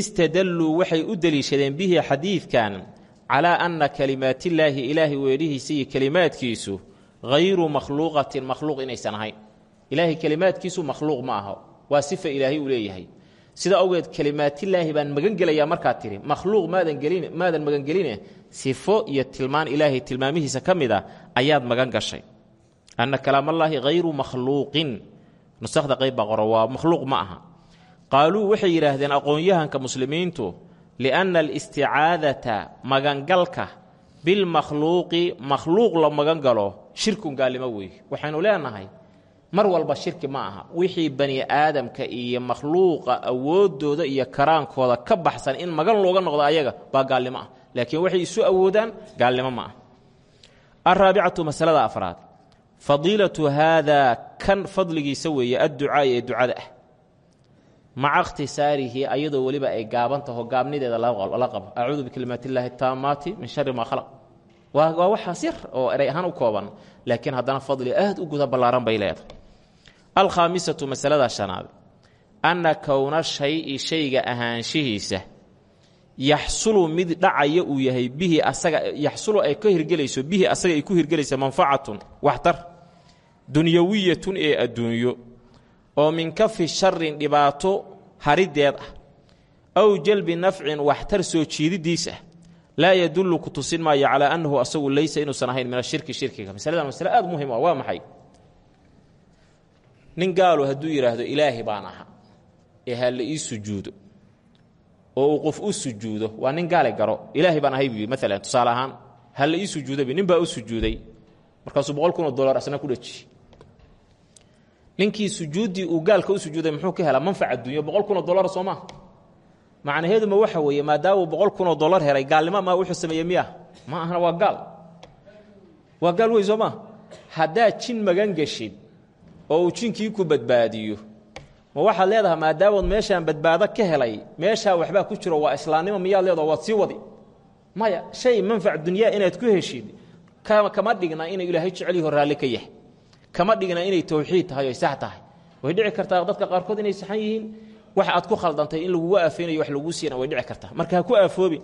Speaker 1: istadalluu waxay u deliishadeen bihi xadiidkan calaa anna kalimaatillaahi ilaahay weedhihiisa iyo kelimaadkiisu hayru makhluuqatin makhluuq inaysan ahayn ilaahay kelimaadkiisu makhluuq ma aha waa sifa ilaahay uu leeyahay sida awgeed kelimaatillaahi baan magan gelayaa markaad tidhi makhluuq maadan gelin maadan magangeline sifo iyo tilmaan ilaahay tilmaamihiisa ka mid a ayaad magan gashay. Anna kalaamallaahi hayru makhluuqin. Nusakda qayb baa qoro waa makhluuq ma aha. Qaaluu waxay yidhaahdeen aqoon-yahanka muslimiintu lianna alisticaadata magangalka bilmakhluuqi makhluuq la magan galo shirkun gaalnimo weeye waxaynu leenahay mar walba shirki ma aha. Wixii bani aadamka iyo makhluuqa awooddooda iyo karaankooda ka baxsan in magan looga noqdo ayaga baa gaalnimo ah. Laakiin waxay isu awoodaan gaalnimo ma ah alraabicatu masalada afraad. Fadiilatu haadaa kan fadligiisa weeye adducaa'i ee ducada ah. Maca ikhtisaarihi ayadoo weliba ay gaaban taho gaabnideeda la qabo. Acuudu bikalimaat illaahi taamaati min shari maa khalaq. Waa waxaas yar oo eray ahaan u kooban. Laakiin haddana fadli aad u guda ballaaran bay leedahay alkhaamisatu masalada shanaad. Anna kowna shay-i shayga ahaanshihiisa. Yaxsulu mid dhacaya uu yahay bihi asaga yaxsulu ay ka hirgelayso bihi asaga ay ku hirgelaysa manfacatun waxtar. Dunyawiyatun ee adduunyo. Oo min kafi sharin dhibaato harideed ah. Aw jalbi nafcin waxtar soo jiididiis ah. Laa yadullu ku tusin maayo calaa annahu asagu laysa inuusan ahayn min ashirki shirkiga. Masaladan masale aad muhiim ah waa maxay nin gaalu hadduu yidhaahdo ilaahi baan aha ee ha oo qof u waa nin gaale garo. Ilaahi baan ahay buu maalan tusaale ahaan ha la ii nin baa u sujuuday markaasuu boqol asna ku dhaji. Ninkii sujuuddii uu gaalka u muxuu ka helaa manfac adduunyo boqol kun oo dollar soo maa waxa weeye maadaamuu boqol kun helay gaalnimo maa wuxuu sameeyey miya ma ahna waa gaal. Waa gaal wey soo maa haddaad magan geshid oo uu jinkii ku badbaadiyo. Ma waxaad leedahay maadaamood meeshaan badbaado ka helay meeshaa waxbaa ku jiro waa islaamnimo miyaad leedaha waad sii wadi. Maya shay manfac dunyaa inaad ku heshid kama dhigna inuu ilaahay jecelyaho raalli ka yahay. Kama dhigna inay tawxiid tahay oy sax tahay. Way dhici kartaa dadka qaarkood inay saxan yihiin. Wax aad ku khaldantay in lagugu aafeynayo wax laguu siina way dhici kartaa. Marka ku aafoobin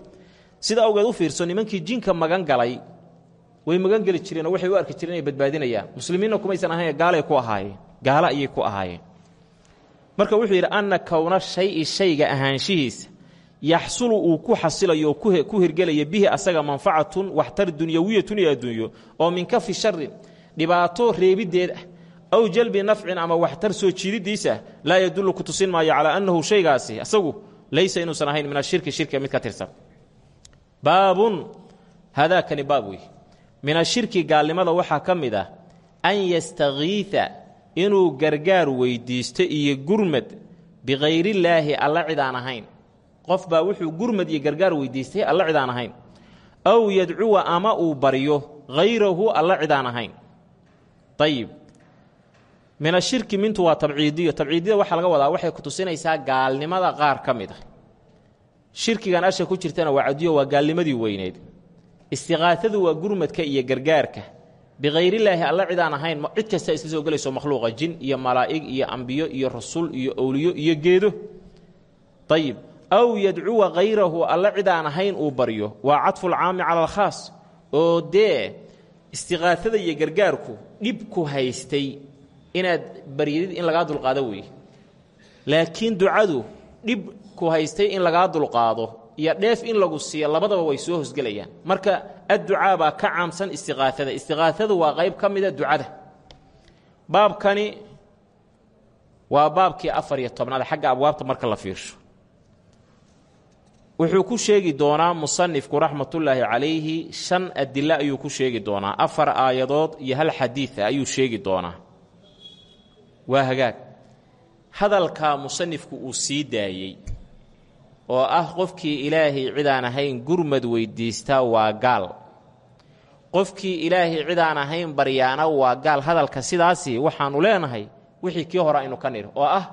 Speaker 1: sida awgeed u fiirso nimankii jinka magan galay way magan geli jireenoo waxay u arki jireen inay badbaadinayaan. Muslimiinna kumaysan ahayn gaalay ku ahaayeen gaalo ayay ku ahaayeen marka wuxuu yidhi anna kowna shay-i shayga ahaanshihiisa yaxsulu uu ku xasilayo ku hirgelaya bihi asaga manfacatun waxtar dunyawiyatun iyo adduunyo oo min kafi sharin dhibaato reebiddeed ah aw jalbi nafcin ama waxtar soo jiididiisa laa yadullu ku tusin maayo calaa annahu shaygaasi. Asagu laysa inuusan ahayn min ashirki shirkiga mid ka tirsan. Baabun haadaakani baab wey min ashirki gaalnimada waxaa ka mid ah an yastakiida inuu gargaar weydiisto iyo gurmad bikayrillaahi alla cid aan ahayn. Qof baa wuxuu gurmad iyo gargaar weydiistay alla cid aan ahayn. Aw yadcuwa ama uu baryo hayrahu alla cid aan ahayn. Ayib min ashirki mintu waa tabciidiyo. Tabciidiyada waxaa laga wadaa waxay ku tusinaysaa gaalnimada qaar ka mid ah. Shirkigan asha ku jirtana waa cadiyo waa gaalnimadii weyneyd istiqaatadu waa gurmadka iyo gargaarka. Bikayrillaahi alla cid aan ahayn cid kasta isla soo gelayso makhluuqa jin iyo malaa'ig iyo ambiyo iyo rasul iyo owliyo iyo geedo. Ayib aw yadcuwa hayrahu alla cid aan ahayn uu baryo. Waa cadfulcaami cala alkhaas oo dee istiqaatada iyo gargaarku dhibku haystay inaad baryadid in lagaa dulqaado weeye laakiin ducadu dhib ku haystay in lagaa dulqaado iyo dheef in lagu siiyo labadaba way soo hosgelayaan. Marka adducaa baa ka caamsan istiqaaada istiqaadadu waa qayb ka mida ducada. Baabkani waa baabkii afar iyo tobnaad xagga abwaabta marka la fiirsho. Wuxuu ku sheegi doonaa musanifku raxmatullaahi calayhi shan adilo ayuu ku sheegi doonaa. Afar aayadood iyo hal xadiida ayuu sheegi doonaa. Waa hagaag. Hadalkaa musanifku uu sii daayey oo ah qofkii ilaahay cidaan ahayn gurmad weyddiistaa waa gaal. Qofkii ilaahay cidaan ahayn baryaana waa gaal. Hadalka sidaasi waxaannu leenahay wixii kii hore aynu ka nidhi oo ah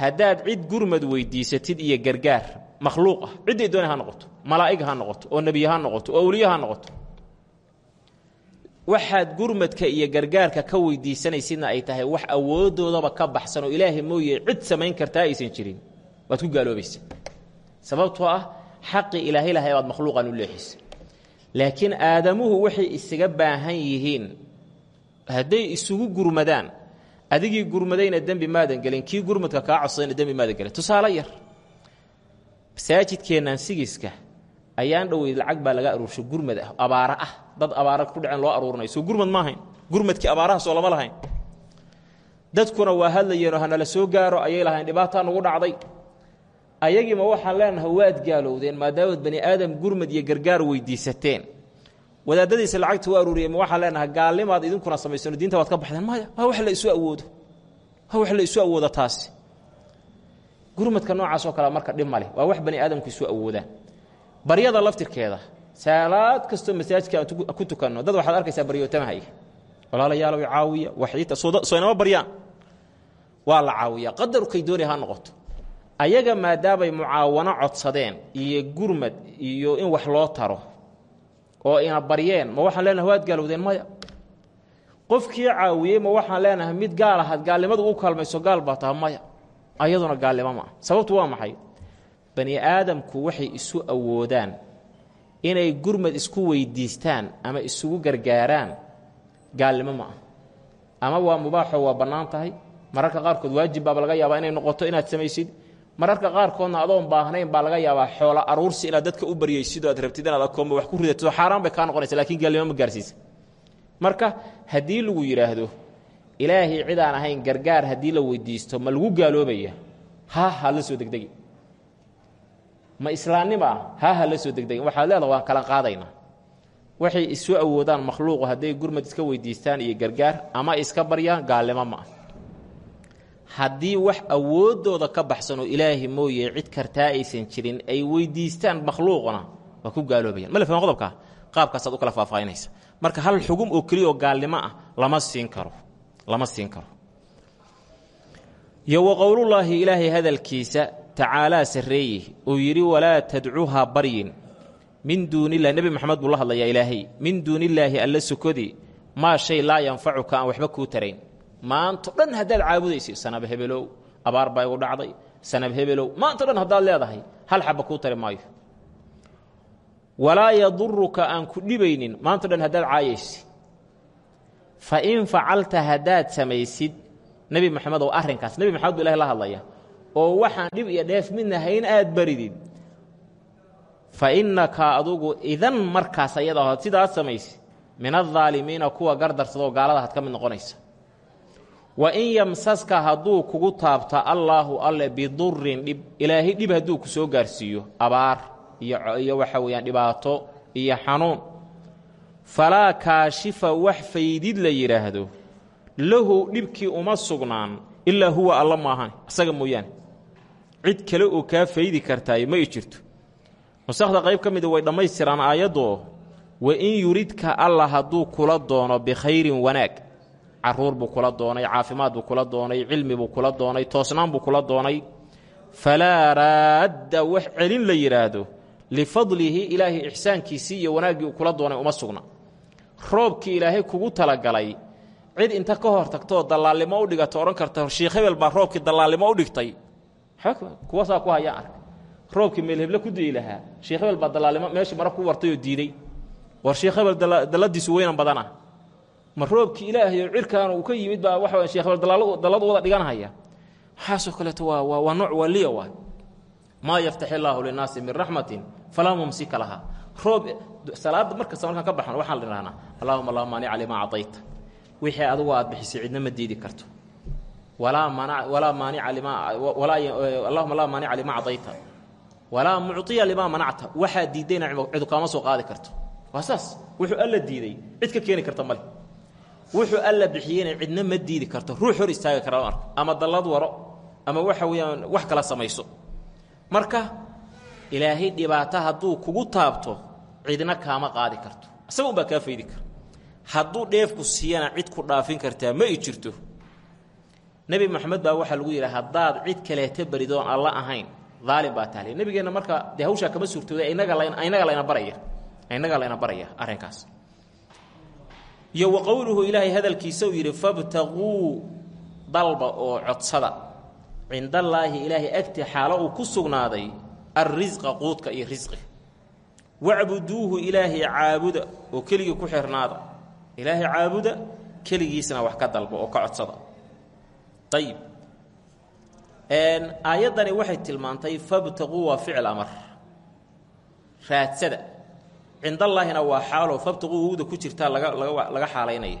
Speaker 1: haddaad cid gurmad weyddiisatid iyo gargaar makhluuq ah cidday doona ha noqoto malaa'ig ha noqoto oo nebiye ha noqoto oo awliye ha noqoto. Waxaad gurmadka iyo gargaarka ka weydiisanaysidna ay tahay wax awoodoodaba ka baxsan oo ilaahay mooye cid samayn kartaa aysan jirin waad ku gaaloobaysa sababtoo ah xaqii ilaahay lahay baad makhluuqan u leexisa laakiin aadamuhu waxay isaga baahan yihiin hadday isugu gurmadaan adigii gurmadayna dembi maadan gelin kii gurmadka kaa codsadayna dembi maadan gelin. Tusaale yar masaajidkeennaan sigiska ayaan dhoweyd lacag baa laga aruurshay gurmad ah abaara ah. Dad abaara ku dhaceen loo aruurinayo soo gurmad ma ahayn. Gurmadkii abaaraha soo lama lahayn. Dadkuna waa hadlayeenoo hanala soo gaaro ayay lahayn dhibaataa nugu dhacday ayagiima waxaan leenahay waad gaalowdeen maadaamaad bani aadam gurmad iyo gargaar weydiisateen. Wadaadadiisa lacagta u aruuriyey ma waxaan leenahay gaalnimaad idinkuna samaysano diinta waad ka baxdeen. Maya waa wax la isu awoodo. Waa wax la isu awoodo taasi. Gurmadka noocaas oo kale marka dhib waa wax bani aadamku isu awoodaan. Baryada laftirkeeda saalaad kastoo masaajidka ku tukanno dad waxaad arkaysaa baryootamahaya walaalayaalow caawiya waxiita soo inama baryaan. Waa la caawiyaa qadarkay doonay ha noqoto ayaga maadaamay mucaawano codsadeen iyo gurmad iyo in wax loo taro oo ina baryeen ma waxaan leenahay waad gaalowdeen maya? Qofkii caawiyey ma waxaan leenahay mid gaal ahaad gaalnimadu u kaalmayso gaal baa taha maya. Ayaduna gaalnimo ma sababtu waa maxay? Bani aadamku waxay isu awoodaan inay gurmad isku weydiistaan ama isugu gargaaraan gaalnimo ma ah ama waa mubaaxo waa bannaan tahay? Mararka qaarkood waajib baaba laga yaabaa inay noqoto inaad samaysid mararka qaarkoodna adoon baahnayn baa laga yaabaa xoola aruursi inaad dadka u baryaysid oo aad rabtid inaad akoomba wax ku ridatid xaaraan bay kaa noqonaysa lakiin gaalnimo ma gaarsiisa. Marka haddii lagu yidhaahdo ilaahay cidaan ahayn gargaar haddii la weydiisto ma lagu gaaloobaya ha ha la soo degdegi. Ma islaamnimo ah ha ha la soo degdegin waxaad leedaha waan kala qaadaynaa waxay isu awoodaan makhluuqu hadday gurmad iska weydiistaan iyo gargaar ama iska baryaan gaalnimo ma ah haddii wax awooddooda ka baxsan oo ilaahi mooye cid kartaa aysan jirin ay weydiistaan makhluuqna waa ku gaaloobayaan. Male fahma qodobkaa? Qaabkaasaad u kala faahfaahinaysa. Marka hal xugum oo keliya oo gaalnimo ah lama siin karo. Lama siin karo. Iyo wa qowlullaahi ilaahay hadalkiisa tacaalaa sarreeye uu yidhi walaa tadcuha baryin min duunillahi nebi moxamed buu la hadlayaa ilaahay min duunillaahi alla sokodi maa shay laa yanfacuka aan waxba kuu tarayn maanto dhan haddaad caabudaysid sanab hebelow abaar baa igu dhacday sanab hebelow maanto dhan haddaad leedahay hal xaba kuu tari maayo. Walaa yaduruka aan ku dhibaynin maanto dhan haddaad caayaysid. Fa in facalta haddaad samaysid nebi moxamed oo arrinkaas nebi moxamed buu la hadlaya oo waxaan dhib iyo dheef midna hayn aad baridid fa innaka adugu idan markaas ayada sidaad samaysid min aldaalimiina kuwa gardarsadoo gaalada had ka mid noqonaysa wa in yamsaska hadduu kugu taabta allaahu alle bidurin dhib ilaahay dhib hadduu ku soo gaarsiiyo abaar iyo waxa weeyaan dhibaato iyo xanuun falaa kaashifa wax faydid la yidhaahdo lahu dhibkii uma sugnaan ilaa huwa alla maahan isaga mooyaane cid kale oo kaa faydi kartaayo ma i jirto. Nusakda qayb ka mida way dhammaystiraan aayaddoo wa in yuridka alla hadduu kula doono bikhayrin wanaag carruur buu kula doonay caafimaad buu kula doonay cilmi buu kula doonay toosnaan buu kula doonay. Falaa raadda wax celin la yidhaahdo lifadlihi ilaahay ixsaankiisii iyo wanaaggii uu kula doonay uma sugna. Roobkii ilaahay kugu talagalay cid inta ka hor tagtoo dallaalnimo u dhigato odhan karta shiikh hebel baa roobkii dallaalnimo u dhigtay. Kuwasaa ku hayaan ark roobkii meelheble ku di'i lahaa shiikh hebel baa dallaalnimo meeshii mara ku wartay oo diiday war shiikh hebel dalladiisu weynan badan ma roobkii ilaahay oo cirkaan uu ka yimid baa waxa sheekh dalladu wada dhiganhaya waxaasoo kaleeto waa nooc waaliya waay maa yaftax illaahu linnaasi min raxmatin falaa mumsika laha. Roob salaadda markasta markaan ka baxno waxaan idhahnaa allahuma laa maanica limaa cadayta wixii adugu aad bixisay cidna ma diidi karto. Walaa maanica limaa walaa allahuma laa maanica limaa cadayta walaa mucطiya limaa manacta. Waxaa diiddayna cidu kaama soo qaadi karto. Waa saas. Wuxuu alla diiday. Cid ka keeni karta male wuxuu alla bixiyeyna cidna ma diidi karto. Ruux hor istaagi kara arko. Ama dallad waro. Ama waxa weeyaan wax kala samayso. Marka ilaahay dhibaato hadduu kugu taabto cidna kaama qaadi karto. Isaga unbaa kaa faydi kara. Hadduu dheefku siiyana cid ku dhaafin kartaa ma i jirto. Nebi moxamed baa waxaa lagu yidhaha haddaad cid kaleeta beridoon alla ahayn daalim baa tahle nebigeenna marka dee hawshaa kama suurtooda inaga layna baraya. Inagaa layna baraya arrinkaas iyo wa qowluhu ilaahay hadalkiisa uu yidhi fabtaquu dalba oo codsada. Cindallaahi ilaahay agti xaalo uu ku sugnaaday alrisqa quudka iyo risqi wacbuduuhu ilaahay caabuda oo keligii ku xirnaada. Ilaahay caabuda keligiisna wax ka dalba oo ka codsada. Ayib aayaddani waxay tilmaantay fabtaquu waa ficil amar. Raadsada cindallaahina waa xaalo fabtaquu wowda ku jirtaa laga xaalaynaya.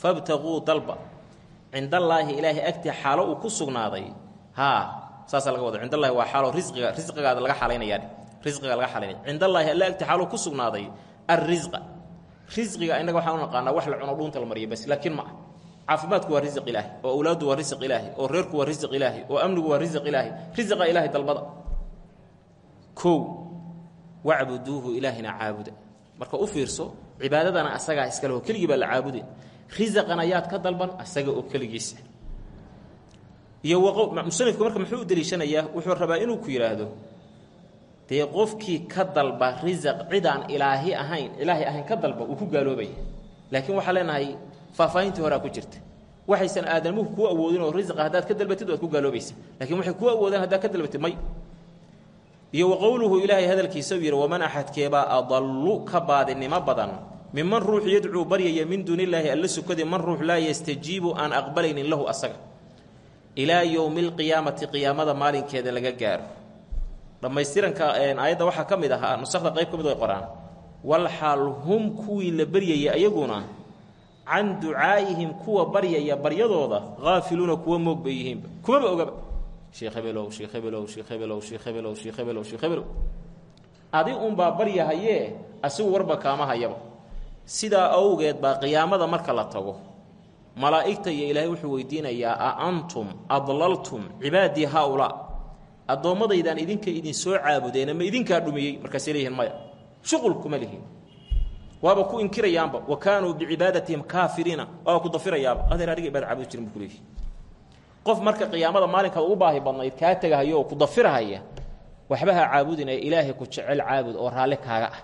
Speaker 1: Fabtaquu dalba. Cindallaahi ilaahay agtii xaalo uu ku sugnaaday. Haa saasaa laga wada cindallahi waa xaalo risqiga risqigaada laga xaalaynayaa risqiga laga xaalaynaya. Cindallaahi alla agtii xaalo ku sugnaaday. Alrisqa risqiga innaga waxaan u naqaanaa wax la cuno dhuunta la mariyo bas laakiin ma ah caafimaadku waa risiq ilaahi oo awlaaddu waa risiq ilaahi oo reerku waa risiq ilaahi oo amnigu waa risiq ilaahi risiqa ilaahay dalbada. Kow wacbuduuhu ilaahina caabuda marka u fiirso cibaadadana asagaa iskaleho keligii baa la caabuday risaqan ayaad ka dalban asaga oo keligiisa iyo musanifku marka muxuu u deliishanayaa wuxuu rabaa inuu ku yidhaahdo dee qofkii ka dalba risaq cidaan ilaahi ahayn ilaahay ahayn ka dalba uu ku gaaloobaya laakiin waxaa leenahay faahfaahintii horaa ku jirta waxaysan aadamuhu kuu awoodin oo risqa haddaad ka dalbatid waad ku gaaloobaysa lakiin waxay kuu awoodaan haddaad ka dalbatid may iyo wa qowluhu ilaahay hadalkiisa uu yidhi waman axadkeebaa adallu ka baadinimo badan minman ruux yadcuu baryaya min duuni illaahi alla sukadii man ruux laa yastajiibu aan aqbalaynin lahu asaga. Ilaa yowmi alqiyaamati qiyaamada maalinkeeda laga gaaro. Dhammaystiranka aayadda waxaa ka mid ahaa nusakda qayb ka mid way qoraan walxaal hum kuwii la baryaya ayaguna can ducaa'ihim kuwa baryaya baryadooda haafiluuna kuwa moog bay yihiinba. Kumaba ogaba sheekh hebelow sheekh hebelow sheekh hebelow sheekh hebelow sheekh hebelow sheekh hebelow adi unbaa baryahayee asigu warba kaama hayaba. Sidaa awgeed baa qiyaamada marka la tago. Malaa'igta iyo ilaahay wuxuu weydiinayaa a antum adlaltum cibaadii haaulaa idinka idin soo caabudeena ma idinkaa dhumiyey markaasay leeyihiin maya shuqul kuma lihin. Waaba ku inkirayaanba wa kaanuu bicibaadatihim kaafiriina. Waaba ku dafirayaaba adeer adiga ibaad caabudi jirin buu qof marka qiyaamada maalinkaad ugu baahi badnayd kaa tegahayo oo ku dafirahaya waxba ha caabudin ee ilaahay ku jecel caabud oo raalli kaaga ah.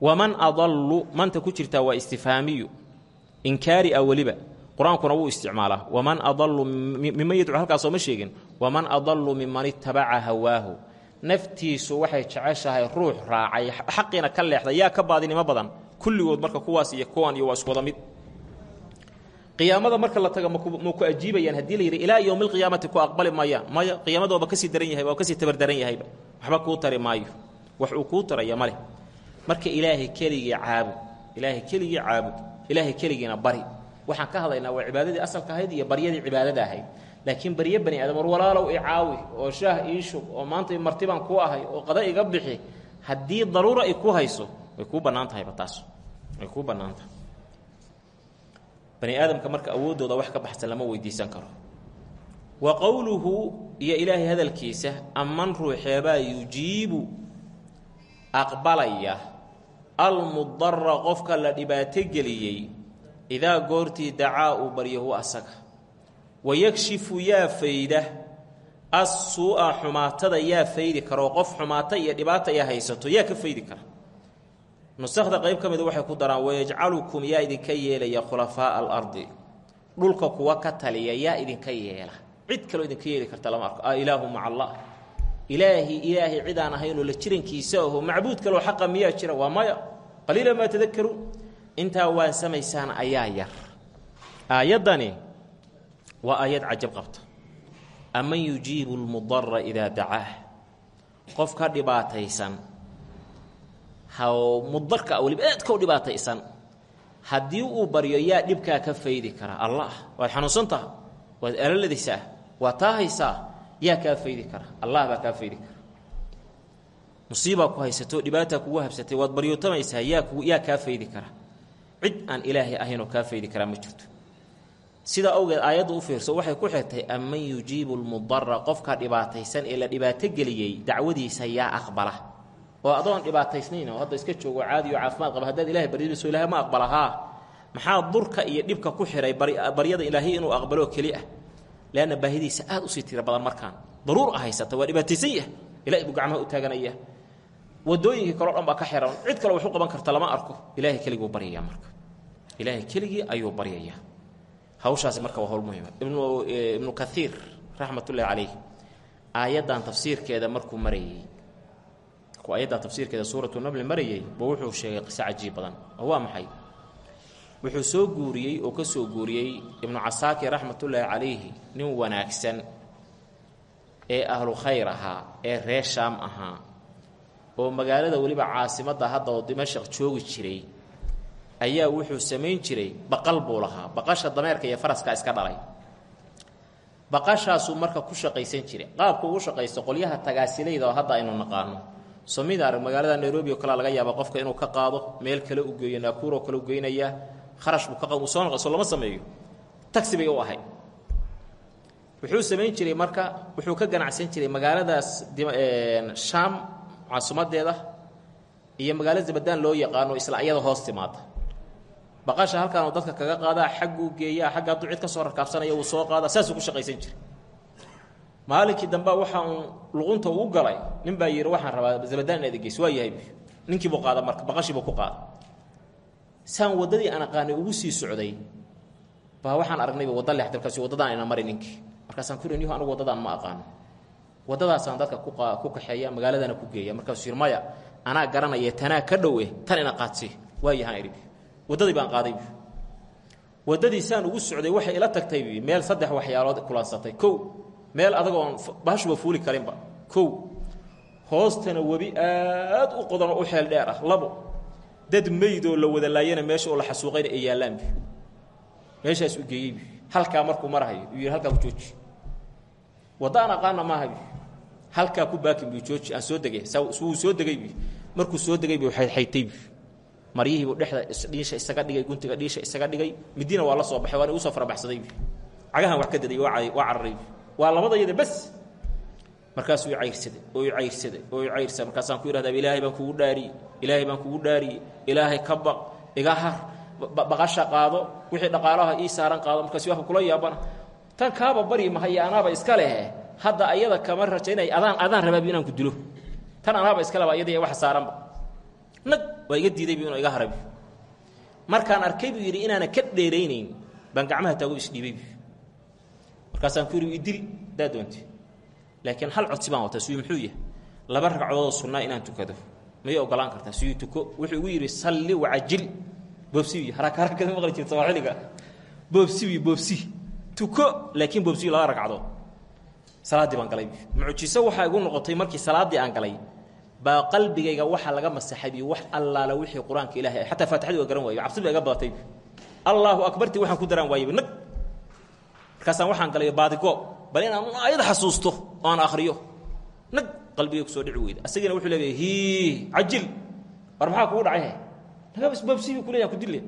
Speaker 1: Waman adallu manta ku jirtaa waa istifhaamiyu inkaari ah weliba qur'aankuna wuu isticmaalaa. Waman adallu miman yadcu halkaas sooma sheegin. Waman adallu miman itabaca hawaahu. Naftiisu waxay jeceshahay ruux raacay xaqiina ka leexday yaa ka baadinimo badan kulligood marka kuwaas iyo kuwan iyo waa isku wada mid qiyaamada marka la taga ma ku ajiibayaan haddii la yidhi ilaa yowmi alqiyaamati ku aqbali maya qiyaamada waaba ka sii daran yahay waa ka sii tabardaran yahayba waxba kuu tari maayo. Wax uu kuu taraya ma leh. Marka ilaahay keligii caabud ilaahay keligii caabud ilaahay keligiina bari. Waxaan ka hadlaynaa waa cibaadadii asalka ahayd iyo baryadii cibaadada ahayd. Laakiin barye bani aadam war walaalow icaawi oo shaah ii shub oo maanta martibaan ku ahay oo qada iga bixi haddii daruura ay ku hayso way kuu bannaan tahayba taas way kuu bannaan tahay bani aadamka marka awooddooda wax ka baxsan lama weydiisan karo. Wa qowluhu iyo ilaahay hadalkiisa aman ruuxeebaa yujiibu aqbalaya almudara qofka la dhibaato geliyey idaa goortii dacaa uu baryahu asaga. Wayagshifu yaa fayda assuu'a xumaatada yaa faydi karaoo qof xumaata iyo dhibaata ay haysato yaa ka faydi kara nusakda qayb ka mida waxay ku daraan wayajcalukum yaa idinka yeelaya khulafaa'a alardi dhulka kuwa ka taliya yaa idinka yeela. Cid kaloo idinka yeeli karta lama arko. A ilaahu maca allah. Ilaahi ilaahay cid aan la jirankiisa aho macbuud kaloo xaqa miyaa jira waa maya. Qaliila maa tadakaruun intaa waan samaysaan ayaa yar. Aayaddani waa aayad cajab qabta. Aman yujiibu lmudara idaa qof ka dhibaataysan mudarka weliba aadka u dhibaataysan haddii uu baryo yaa dhibkaa ka faydi kara. Allah waad xanuunsan taha waad alaladaysaa waad taa haysaa yaa kaa faydi kara. Allah baa kaa faydi kara. Musiibaa ku haysato dhibaataa kugu habsatay waad baryootamaysaa yaa kaa faydi kara. Cid aan ilaahay ahaynoo kaa faydi karaa ma jirto. Sidaa awgeed aayadda u fiirso waxay ku xirtay aman yujiibu lmudara qofka dhibaataysan ee la dhibaato geliyey dacwadiisa yaa aqbala oo adoon dhibaataysnayn oo hadda iska joogo caadi oo caafimaad qaba. Haddaad ilahay baryadiiso ilahay ma aqbala haa maxaa durka iyo dhibka ku xihay baryada ilaahay inuu aqbaloo keli ah? Leanna baahidiisa aad u sii tira badan markaan. Daruur a haysata waa dhibaataysan yah ilahay buu gacmaha u taaganaya wadooyinkii kaleo dhan baa ka xihan cid kale wax u qaban karta lama arko. Ilaahay keliguu baryayaa marka. Ilaahay keligii ayuu baryayaa. Hawshaasi marka waa hawl muhima ibnu ibnu kaiir raxmatullaahi calayh aayaddan tafsiirkeeda markuu marayey aayaddan tafsiirkeeda suuratu namli marayey ba wuxuu sheegay qiso cajiib badan waa maxay? Wuxuu soo guuriyey oo ka soo guuriyey ibnu casaakir raxmatullaahi calayhi nin wanaagsan ee ahlu khayr ahaa ee reer shaam ahaa oo magaalada weliba caasimadda hadda oo dimashaq joogi jiray ayaa wuxuu samayn jiray baqal buu lahaa baqasha dameerka iyo faraska iska dhalay. Baqashaasuu marka ku shaqaysan jiray qaabku ugu shaqaysto qolyaha tagaasilayda oo hadda aynu naqaano somida arag magaalada nairobi oo kalea laga yaaba qofka inuu ka qaado meel kale u geeyo naakuuroo kale u geynayaa kharash buu ka soo noqo soo lama sameeyo. Tagsi bay u ahay. Wuxuu samayn jiray marka wuxuu ka ganacsan jiray magaaladaas shaam caasimadeeda iyo magaalo zabadaan loo yaqaano isla iyada hoos timaada baqasha halkaan dadka kaga qaadaa xagguu geeyaa xagga hadduu cid ka soo rarkaabsanaya uu soo qaadaa saasuu ku shaqaysan jiray maalinkii dambe waxa uun luqunta uu galay nin baa yidhi waxaan rabaa zabadaan inaad geys waa yahay ninkiibuu qaada marka baqashiibuu ku qaada saan waddadii aan aqaanay ugu sii socday baa waxaan aragnayba wadda leexdalkaasi waddadaan ina mari ninkii markaasaan ku nihu anugu waddadaan ma aqaano waddadaasaan dadka ku kaxeeya magaaladana ku geeya. Markaasuu yidhi maya anaa garanaya tanaa ka dhowe tan ina qaadsi waa yahaan idhi waddadii baan qaaday waddadii saan ugu socday waxay ila tagtay meel saddex waxyaalood kulansatay kow meel adagoon bahashuba fuuli karinba kow hoostana webi aad u qodanoo u xeel dheer ah. Labo dad meydoo la wada laayana meesha oo la xasuuqayna ay yaallaanbi meeshaas u geeyeybi halkaa markuu marahayo uu yidhi halkaa ku jooji. Wadda aan aqaana halkaa ku baakin bu jooji aan soo degay. Wuu soo degaybi markuu soo degaybi xaytaybi maryihiibuu dhexda dhiisha isaga dhigay guntiga dhiisha isaga dhigay. Midina waa la soo baxay waana u soo farabaxsadaybi cagahan wax ka daday waa cararaybi waa labadayada bas. Markaasuu i cayrsaday oo i cayrsaday oo i cayrsaday markaasaan ku yidhahdaa ilaahay baan kugu dhaariyey ilaahay baan kugu dhaariyey ilaahay ka baq iga har baqasha qaado wixii dhaqaalaha ii saaran qaado. Markaas waa kula yaabana tan kaaba bari mahaya anaaba iska leh. Hadda ayada kama rajaynay adaan adaan rabaabi inaan ku dilo tan anaaba iska leba iyada wax saaranba nag waa iga diidaybu inuu iga harabi. Markaan arkay buu yidhi inaana ka dheeraynayn. Baan gacmaha taago isdhiibaybu markaasaan ku yidhi idili daa doonte laakiin hal codsi baan wataa suyi muxuu laba ragcadoodoo sunnaa inaan tukado. Mayay ogolaan kartaa suyi tuko. Wuxuu igu yidhi salli wacajil. Boobsibi haraka harakada maqli jirta soomaaliga. Boobsibi boobsi. Tuko laakiin boobsibi laba ragcadood salaaddii baan galay. Mucjiso waxaa igu noqotay markii salaaddii aan galay baa qalbigayga waxaa laga masaxay wax allaala wixii qur'aanka ilahay xataa faatixadii waa garan waayo. Cabsi baa iga badatay
Speaker 2: akbartii waxaan ku daraan waayaba nag markaasaan waxaan galay baadigoo bal inaan ayad xasuusto oo aan akhriyo nag qalbiga ku soo dhici weyda. Asagiina wuxuu leeyahay hi cajil war maxaa kugu dhacay? Nagabaabsibi kuleya ku dille.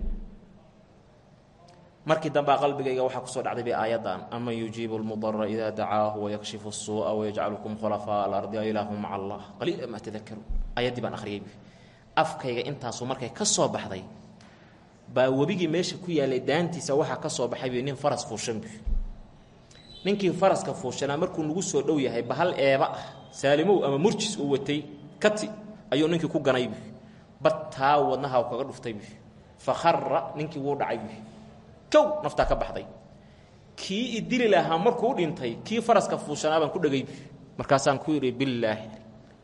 Speaker 2: Markii dambaa qalbigayga waxaa ku soo dhacday ba aayaddan aman yujiibu lmudara idaa dacaahu wayakshif suu'a wayajcalukum khulafaa alardi ailahum maca allah. Qaliila maa tadakaruun ayaddii baan akhriyay afkayga intaasu markay ka soo baxday baa webigii meesha ku yaalay daantiisa waxaa ka soo baxayb nin faras fuushanbu ninkii faraska fuushanaa markuu nagu soo dhow yahay bahal eeba ah saalimow ama murjis uu watay kati ayuu ninkii ku ganay bu bataa wadnaha kaga dhuftay bu fakhara ninkii wuu dhacay bu kow naftaa ka baxday. Kii idili lahaa markuu dhintay kii faraska fuushanaa baan ku dhegay bu markaasaan ku yidhi bilaahi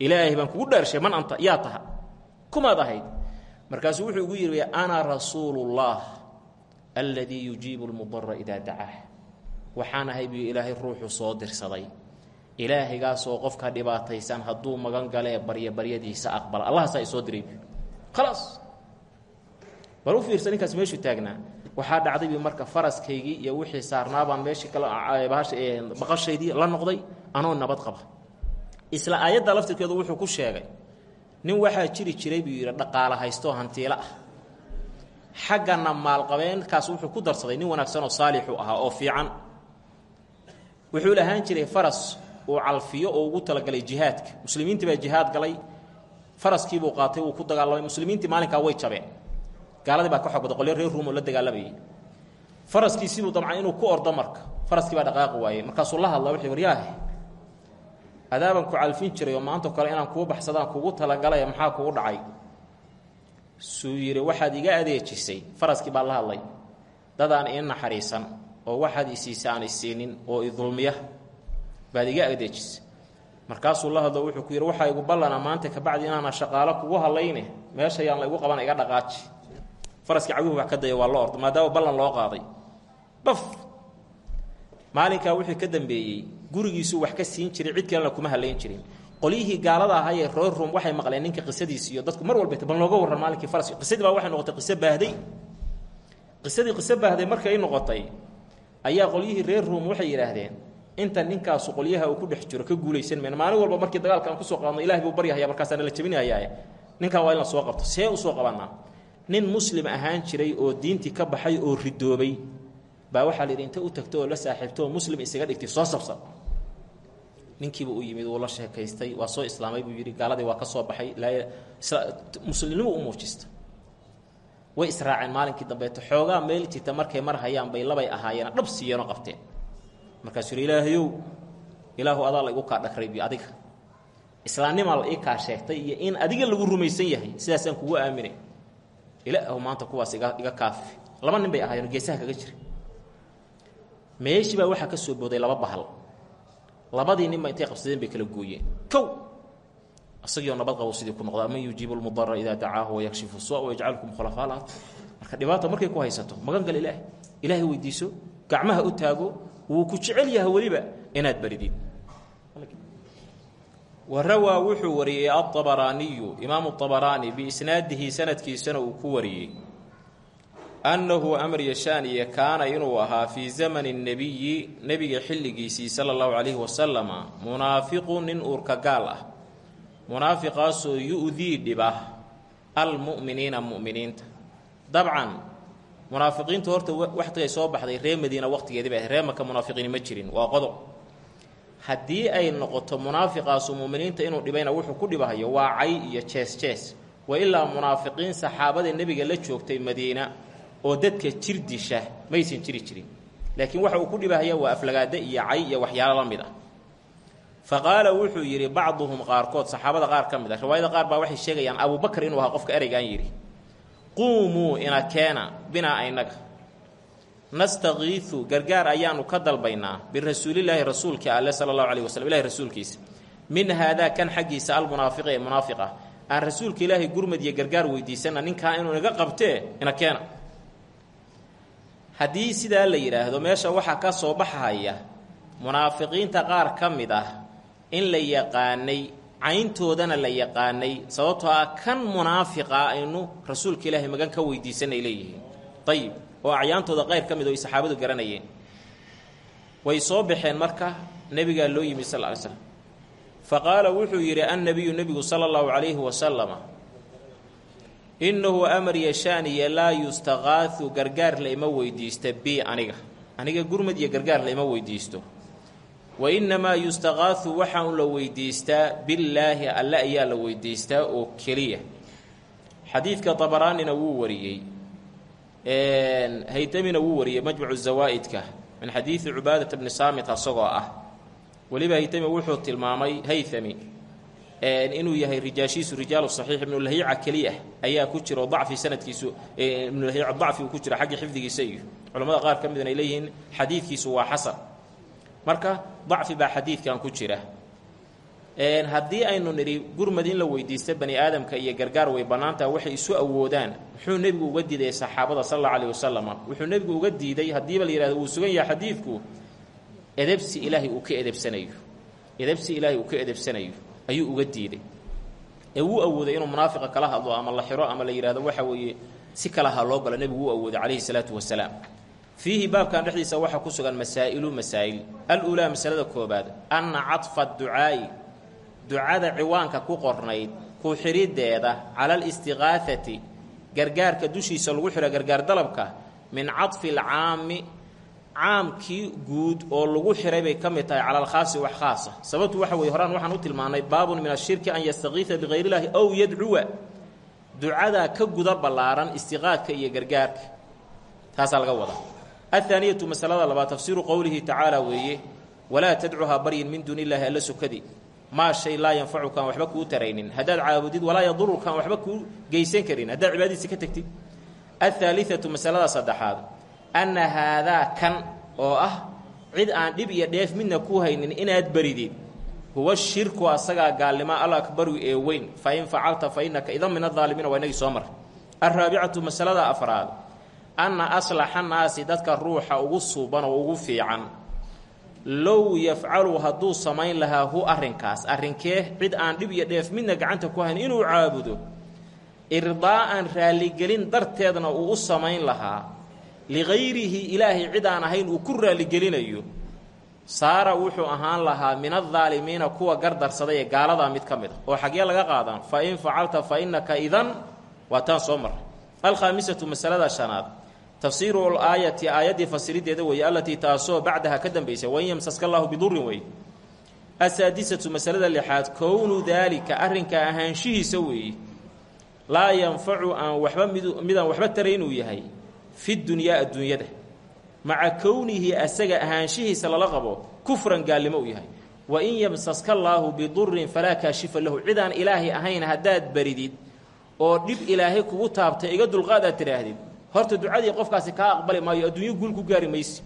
Speaker 2: ilaahay baan kugu dhaarshay man anta yaa taha. Kumaad ahayd? Markaasuu wuxuu igu yidhi ana rasuulullaah alladii yujiibu lmudara idaa dacaah waxaan ahay buu ilaahay ruuxu soo dirsaday. Ilaahaygaasoo qofka dhibaataysan hadduu magan galee barya baryadiisa aqbala. Allahaasaa isoo diray khalaas bal u fiirsa ninkaas meeshuu taagnaa. Waxaa dhacday bi marka faraskaygii iyo wixii saarnaabaan meeshii kale baqashaydii la noqday anoo nabad qaba. Isla aayadda laftirkeedu wuxuu ku sheegay nin waxaa jiri jiray buu yidhi dhaqaala haystoo hantiilo ah xaggana maalqabeenkaas wuxuu ku darsaday nin wanaagsanoo saalixu ahaa oo fiican wuxuu lahaan jiray faras uu calfiyo oo ugu talagalay jihaadka. Muslimiintii baa jihaad galay. Faraskiibuu qaatay wuu ku dagaalamay. Muslimiintii maalinkaa way jabeen. Gaaladii baa ka xoog qolyo reer ruum oo la dagaalamayay faraskiisibuu damcay inuu ku ordo marka. Faraskii baa dhaqaaqi waayey. Markaasuu la hadla wuxuu waryaahe adaaban ku calfin jiray oo maanto kale inaan kuu baxsadaan kugu talagalaya maxaa kugu dhacay? Suu yidhi waxaad iga adeejisay. Faraskii baa la hadlay. Dadaan ii naxariisan oo waxaad isiisa aan isiinin oo idulmiya baad iga adeejisay. Markaasuu la hadlo wuxuu ku yidhi waxaa igu ballana maanta kabacdi inaana shaqaalo kugu hadlayne. Meesha yaan la igu qabana iga dhaqaaji. Faraskii caguhu wax ka daya waa loo orda maadaama ballan loo qaaday. Baf maalinkaa wixii ka dambeeyey. Gurigiisuu wax ka siin jiray cid kalena kuma halayn jirin. Qolyihii gaalada ahaayee reer ruum waxay maqleen ninka qisadiisi iyo dadku mar walba bal looga warran maalinkii faraski qisadii baa waxay noqotay qiso baahday. Qisadii qiso baahday markay noqotay ayaa qolyihii reer ruum waxay yidhaahdeen inta ninkaasu qolyaha uu ku dhex jiro ka guulaysan mayna maalin walba markii dagaalka aan ku soo qaadno ilahay buu baryahaya markaasaa nala jebinayaaye ninkan waa in la soo qabto see u soo qabanaa nin muslim ahaan jiray oo diintii ka baxay oo ridoobay baa waxaa la inta u tagto oo la saaxiibto oo muslim isaga dhigtay soo sabsab. Ninkiiba u yimid wuu la sheekaystay waa soo islaamay buu yidhi gaaladii waa ka soo baxay muslimnimo u muujista way israaceen maalinkii dambeeto. Xoogaa meel jirta markay mar hayaan bay labay ahaayeen. Dhab siiyeenoo qabteen. Markaasuu yidhi ilaahayow ilaahu adaa la igu kaa dhakray bi adiga. Islaamnimaa la ii kaa sheegtay iyo in adiga lagu rumaysan yahay. Sidaasaan kugu aaminay ilaahu maanta kuwaas iga iga kaafi. Laba nin bay ahaayeen geesaha kaga jira meeshii baa waxaa ka soo booday laba bahal. Labadii ninba intay qabsadeen bay kala gooyeen. Kow isagiioo nabad qabo sidii ku noqda. Man yujiibu lmudara idaa dacaahu wayakshifu sua wayajcalukum khulafaa alard marka dhibaata markay ku haysato magan gal ilaahay. Weydiiso gacmaha u taago wuu ku jecel yahay weliba inaad baridid wa rawaa wuxuu wariyey aabaraaniyu imaamu abaraani biisnaadihi sanadkiisana uu ku wariyey. Annahu amar yashaaniye kaana inuu ahaa fii zamani nebiyi nebiga xilligiisii sala allahu calayhi wasalama munaafiqu nin uurka gaal ah munaafiqaasoo yu-dii dhiba almu'miniina mu'miniinta. Dabcan munaafiqiintu horta wakhtigay soo baxday ree madiina ahay ree maka munaafiqiini ma jirin waa qodob. Haddii ay noqoto munaafiqaasu mu'miniinta inuu dhibayna wuxuu ku dhibahayo waa cay iyo jees jees. Wa ilaa munaafiqiin saxaabada nebiga la joogtay madiina oo dadka jir disha maysan jiri jirin. Laakiin waxa uu ku dhibahaya waa aflagaada iyo cay iyo waxyaalo la mid ah fa qaala wuxuu yidhi bacduhum qaarkood saxaabada qaar ka mid ah riwaayada qaar baa waxay sheegayaan abubakar inuu ahaa qofka ereygaan yidhi quumuu ina keena binaa aynaga nastakiiu gargaar ayaanu ka dalbaynaa birasuulilaahi rasuulka alle sala allahu alayh waslm ilahi rasuulkiisa min haadaa kan xaggiisa almunaafiqi ee munaafiq ah aan rasuulka ilaahay gurmad iyo gargaar weydiisana ninkaa inuu inaga qabtee ina keena haddii sidaa la yidhaahdo meesha waxaa ka soo baxaya munaafiqiinta qaar ka mid ah in la yaqaanay cayntoodana la yaqaanay sababtoo ah kan munaafiqa aynu rasuulka ilaahay magan ka weydiisanay leeyihiin. Ayib oo acyaantooda qayr ka mid oo ay saxaabadu garanayeen. Way soo baxeen marka nebigaa loo yimid sal ly slam fa qaala wuxuu yidhi annabiyu nebigu sala allahu calayhi wasalama innahu amar yashaaniya laa yustaqaahu gargaar laima weydiista bi aniga. Aniga gurmad iyo gargaar laima weydiisto wa innamaa yustaqaahu waxaa un la weydiistaa billaahi alle ayaa la weydiistaa oo keliya xadiidka dabaraanina wuu wariyey haytamina wuu wariyey majmucu zawaa'idka min xadiidi cubaadata bni saamit asagoo ah weliba haytami wuxuu tilmaamay haythami inuu yahay rijaashiisu rijaalu saxiix ibnulahiica keliya ayaa ku jira oo dacfi sanadkiisu ibnulahiica dacfi uu ku jira xagga xifdigiisa iyo culamada qaar ka midna ay leeyihiin waa xasan marka dacfi baa xadiidkan ku jira. Haddii aynu nidhi gurmad la weydiista bani aadamka iyo gargaar way bannaantaha waxay isu awoodaan. Muxuu nebigu uga diiday saxaabada sal alla wasalam wuxuu nebigu uga diiday haddiiba la yihahdo uu sugan yahay xadiidku edebsi ilaahay uu ka edebsanayo. Edebsi ilaahay uu ka edebsanayo. Ayuu uga diiday. Ee wuu awooday inuu munaafiqa kala hadlo ama la xiro ama la yidhahdo waxa weeye si kala ha loo galo nebigu wuu awooday calayhi salaatu wasalaam fiihi baabkan dhexdiisa waxaa ku sugan masaa'ilu masaa'il. Al-uulaa masalada koobaad anna cadfa ducaa'i ducada ciwaanka ku qornayd ku xidhideeda cala alistiqaahati gargaarka dushiisa lagu xidho gargaar dalabka min cadfi alcaami caamkii guud oo lagu xihay bay ka mid tahay cala alkhaasi wax khaasa. Sababtu waxa weye horaan waxaan u tilmaanay baabun min ashirki an yastakiisa bikayr illaahi ow yadcuwa ducadaa ka guda ballaaran istiqaadka iyo gargaarka. Taasaa laga wadaa athaaniyatu masalada labaad tafsiiru qowlihi tacaala weeye walaa tadcuhaa baryin min duuni illaahi alla sukadi maa shay laa yanfacukaan waxba kuu taraynin haddaad caabudid walaa yadurukaan waxba kuu geysan karin haddaad cibaadadiisa ka tegtid athaalithatu masalada saddexaad anna haadaa kan oo ah cid aan dhib iyo dheef midna ku haynin inaad baridid huwa shirku asagaa gaalnimo al akbaru ee weyn fa in facalta fa innaka idan min adaalimiina waa inagii soo mar alraabicatu masalada afraad anna aslaxa naasi dadka ruuxa ugu suuban oo ugu fiican. Low yafcalu hadduu samayn lahaa hu arrinkaas. Arrinkee cid aan dhib iyo dheef midna gacanta ku hayn inuu caabudo. Irdaa'an raalligelin darteedna uu u samayn lahaa. Ligayrihi ilaahay cid aan ahayn uu ku raalligelinayo saara wuxuu ahaan lahaa min adaalimiina kuwa gardarsaday ee gaaladaa mid ka mid a oo xaggee laga qaadaan fa in facalta fa innaka idan waa taan soo marray. Alkhaamisatu masalada shanaad tafsiiru laayati aayaddii fasirideeda weeye allatii taasoo bacdaha ka dambaysay wain yamsaska allaahu bidurin wey asaadisatu masalada lixaad kownu daalika arrinka ahaanshihiisa weeye laa yanfacu aan waxba mid midaan waxba taray inuu yahay fi dunyaa adduunyada. Maca kownihi asaga ahaanshihiisa lala qabo kufran gaalnimo u yahay. Wa in yamsaska allaahu bidurin falaa kaashifa lahu. Cidaan ilaahay ahayn haddaad baridid oo dhib ilaahay kugu taabtay iga dulqaad aad tidhaahdid horta ducadii qofkaasi kaa aqbali maayo adduunyo guul ku gaari mayse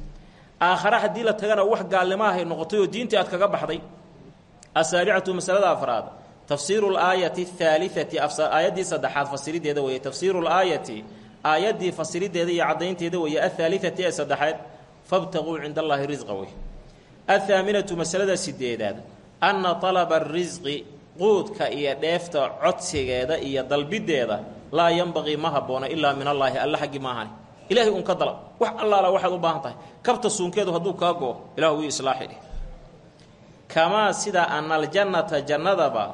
Speaker 2: aakhare haddii la tagana wax gaalnimo ahay noqotay oo diintii aad kaga baxday. Asaabicatu masalada afraad tafsiiru laayati ahaaliati aayaddii saddexaad fasirideeda weeye tafsiiru laayati aayaddii fasirideeda iyo caddaynteeda weeye ahaaliati ee saddexaad fabtaquu cinda allaahi risqa wey athaaminatu masalada sideedaad anna talaba arisqi quudka iyo dheefta codsigeeda iyo dalbideeda laa yanbaqii ma habboona ilaa min allaahi alla xaggi maahani ilaahay uun ka dalab. Wax allaala waxaad u baahan tahay. Kabta suunkeedu hadduu kaa goo ilahu ii islaaxi kamaa sida ana aljannata jannadaba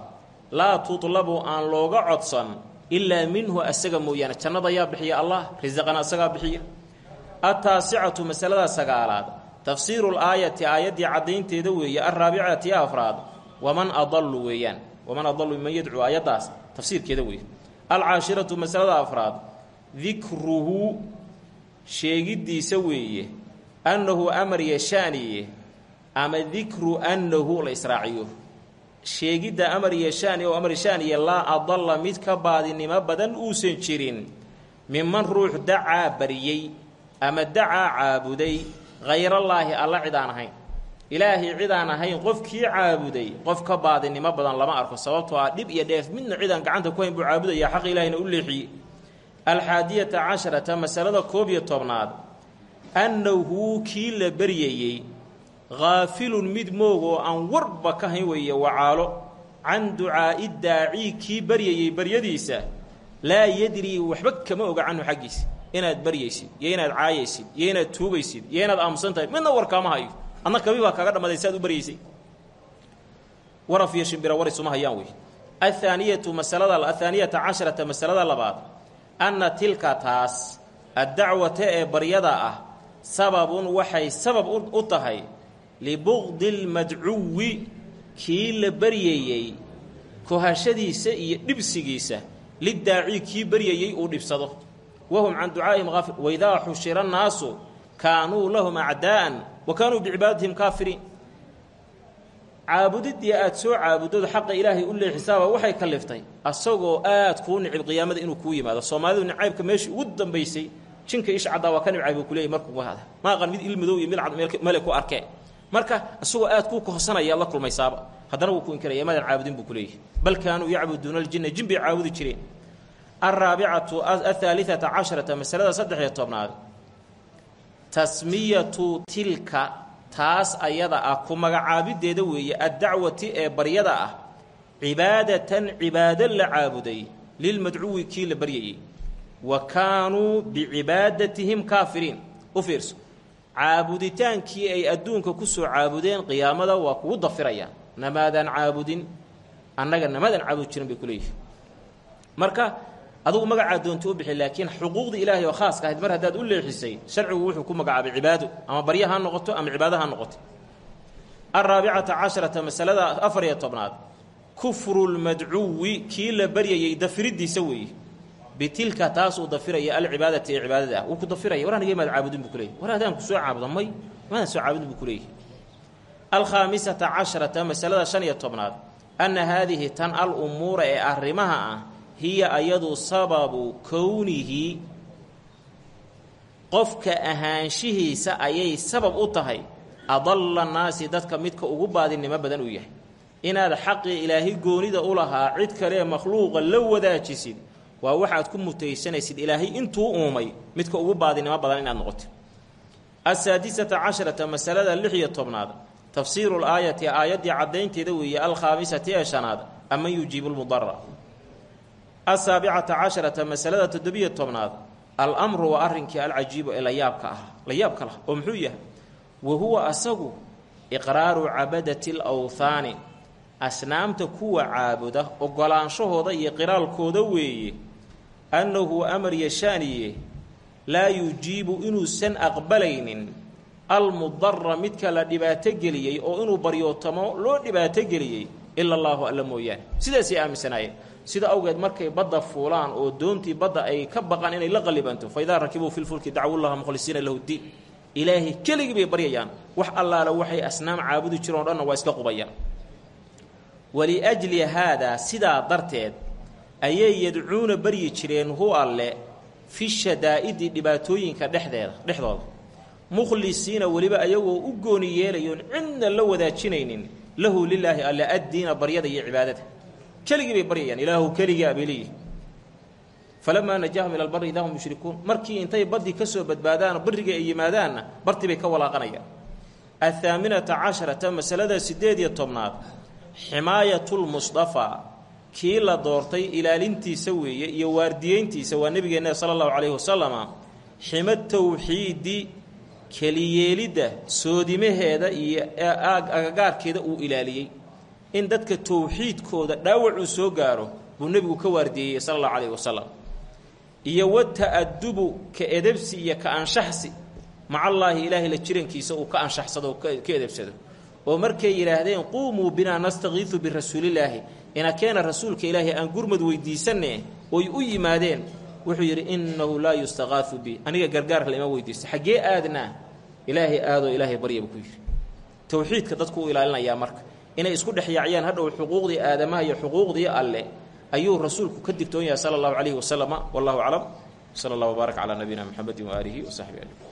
Speaker 2: laa tutlabu aan looga codsan ilaa minhu asaga mooyaane. Jannada yaa bixiya allah risaqana asagaa bixiya. Ataasicatu masalada sagaalaad. Tafsiiru laayati aayaddii caddaynteeda weeye alraabicati afraad. Waman adallu weeyaan. Waman adallu miman yadcuu aayaddaas tafsiirkeeda weeye alcaashiratu masalada afraad dikruhu sheegiddiisa weeye annahu amar yeshaaniye ama dikru annahu la israaciyo. Sheegidda amar yeshaani oo amar yeshaaniye laa adalla mid ka baadinimo badan uusan jirin miman ruux dacaa bariyey ama dacaa caabuday hayrallaahi alla cid aan ahayn ilaahay cid aan ahayn qofkii caabuday qof ka baadinimo badan lama arko sababtoo ah dhib iyo dheef midna cidaan gacanta ku hayn buu caabudayaa xaq ilaahayna u leexiyey alxaadiyata casharata masalada koob iyo tobnaad. Annahu kii la baryayey haafilun mid moog oo aan warba ka hayn weeye wacaalo can ducaa'i daacii kii baryayey baryadiisa laa yadrii waxba kama oga canhu xaggiisa inaad baryaysid iyo inaad caayaysid iyo inaad tuugaysid iyo inaad aamusan tahay midna warkaama hayo adna kabi baa kaaga dhammaday si aad u baryaysay waraf iyo shimbira war isuma hayaan wey athaaniyatu masalada athaaniyata casharata masalada labaad anna tilka taas addacwata ee baryada ah sababun waxay sabab u tahay libuqdi lmadcuwi kii la baryayey kohashadiisa iyo dhibsigiisa lidaaci kii baryayey uu dhibsado. Wahum can ducaa'ihim aafir waidaa xushira annaasu kaanuu lahum acdaa'an wa kaanuu bicibaadatihim kaafiriin. Caabudidii aad soo caabudooda xaqa ilaahay u leexisaaba waxay kaliftay asagoo aad kuu nicib qiyaamada inuu kuu yimaado. Soomaalidu nicaybka meeshii ugu dambaysay jinka ish caddaa waa ka nibcay buu kuleeyay markuu hada ma aqan mid ilmadow iyo mid cad arkee. Marka isagoo aad kuu kohsanaya la kulmaysaaba. Haddana wuu ku inkiraya madan caabudin buu kuleeyahy bal kaanuu yacbuduuna aljinna jin bay jireen. Alraabicatu ahaaliata casharata masalada saddex iyo tobnaad tasmiyatu tilka taas ayada ah ku magacaabideeda weeye addacwati ee baryada ah cibaadatan cibaado la caabuday lilmadcuwi kii la baryayey wa kaanuu bicibaadatihim kaafiriin u fiirso. Caabuditaankii ay adduunka ku soo caabudeen qiyaamada waa kugu dafirayaan namaadaan caabudin annaga namadaan caabudi jirin bay kuleeyihin marka adugu magacaa doonta u bixi laakiin xuquuqda ilaahay oo khaaska ahayd mar haddaad u leexisay sharcigu wuxuu ku magacaabay cibaado ama barya ha noqoto ama cibaado ha noqoto. Alraabicata casharata masalada afar iyo tobnaad. Kufru lmadcuwi kii la baryayey dafiriddiisa weeye bitilka taas uu dafiraya alcibaadati ee cibaadada. Ah ku dafiraya war maad caabudin buu war ku caabuda may maadaan soo caabudin buu kuleeyahy alkhaamisata casharata masalada shan iyo tobnaad. Anna haadihi tan al umuura ee arrimaha ah hiya ayadu sababu kownihi qofka ahaanshihiisa ayay sabab u tahay adalla naasi dadka midka ugu baadinimo badan uu yahay. Inaad xaqii ilaahay goonida u lahaa cid kalee makhluuqa la wadaajisid waa waxaad ku mutaysanaysid ilaahay intuu uumay midka ugu baadinimo badan inaad noqoto asaadisata casharata masalada lix iyo tobnaad tafsiiru laayati aayaddii caddaynteeda weeye alkhaamisati ee shanaad aman yujiibu lmudara asaabicata casharata masalada toddobiyo tobnaad. Al-amru waa arrinkii alcajiibu ee layaabka ah. Layaabka lah oo muxuu yahay? Wa huwa asagu iqraaru cabadati alawthaani. Asnaamta kuwa caabuda ogolaanshahooda iyo qiraalkooda weeye. Annahu amar yashaaniye laa yujiibu inuusan aqbalaynin. Almudara midka la dhibaato-geliyey oo inuu baryootamo loo dhibaato-geliyey ila allaahu alla mooyaane. Sidaasay aaminsanaayeen sida awgeed markay badda fuulaan oo doontii badda ay ka baqaan inay la qallibanto fa idaa rakibuu fi lfulki dacwullaha mukhlisiina lahu ddiin ilaahay keligii bay baryayaan. Wax allaale waxay asnaam caabudi jireen o dhanna waa iska qubayaan. Waliajli haadaa sidaa darteed ayay yadcuuna baryi jireen hu alle fi shadaa'idi dhibaatooyinka dhexdeeda dhexdooda. Mukhlisiina weliba ayagoo u gooni yeelayoon cidna la wadaajinaynin lahu lilaahi alle addiina baryada iyo cibaadada keligii bay baryayaan. Ilaahu keligaa bay leeyihiin falamaa najaahum ila albari idaa hum yushrikuun markii intay baddii ka soo badbaadaan barriga ay yimaadaanna bartii bay ka walaaqanayaan. Athaaminata casharata masalada siddeed iyo tobnaad. Ximaayatulmusdafaa kii la doortay ilaalintiisa weeye iyo waardiyeyntiisa waa nebigeenna sala allahu calayhi wasalama xima tawxiidi keliyeelidda soodimaheeda iyo agagaarkeeda uu ilaaliyey in dadka towxiidkooda dhaawac uu soo gaaro buu nebigu ka waardiyeeyey sala allahu calayhi wasalam iyo wata'adubu ka edebsi iyo ka anshaxsi macallaahi ilaahay la jirankiisa uu ka anshaxsado ka edebsado. Oo markay yidhaahdeen quumuu binaa nastakiidu birasuulillaahi. Inakeena rasuulka ilaahay aan gurmad weydiisanne oy u yimaadeen. Wuxuu yidhi innahu laa yustaqaafu bi. Aniga gargaar lama weydiisto xaggee aadnaa ilaahay aadoo ilaahay barya buu ku yidhi. Towxiidka dadku u ilaalinayaa marka inay isku dhex yaaciyaan hadhow xuquuqdii aadamaha iyo xuquuqdii alle ayuu rasuulku ka digtoon yahay sala allahu calayhi wasalama wallahu aclam. Sala allah wbaarak calaa nabiyina mxamedi waaalihi wasaxbi ajmain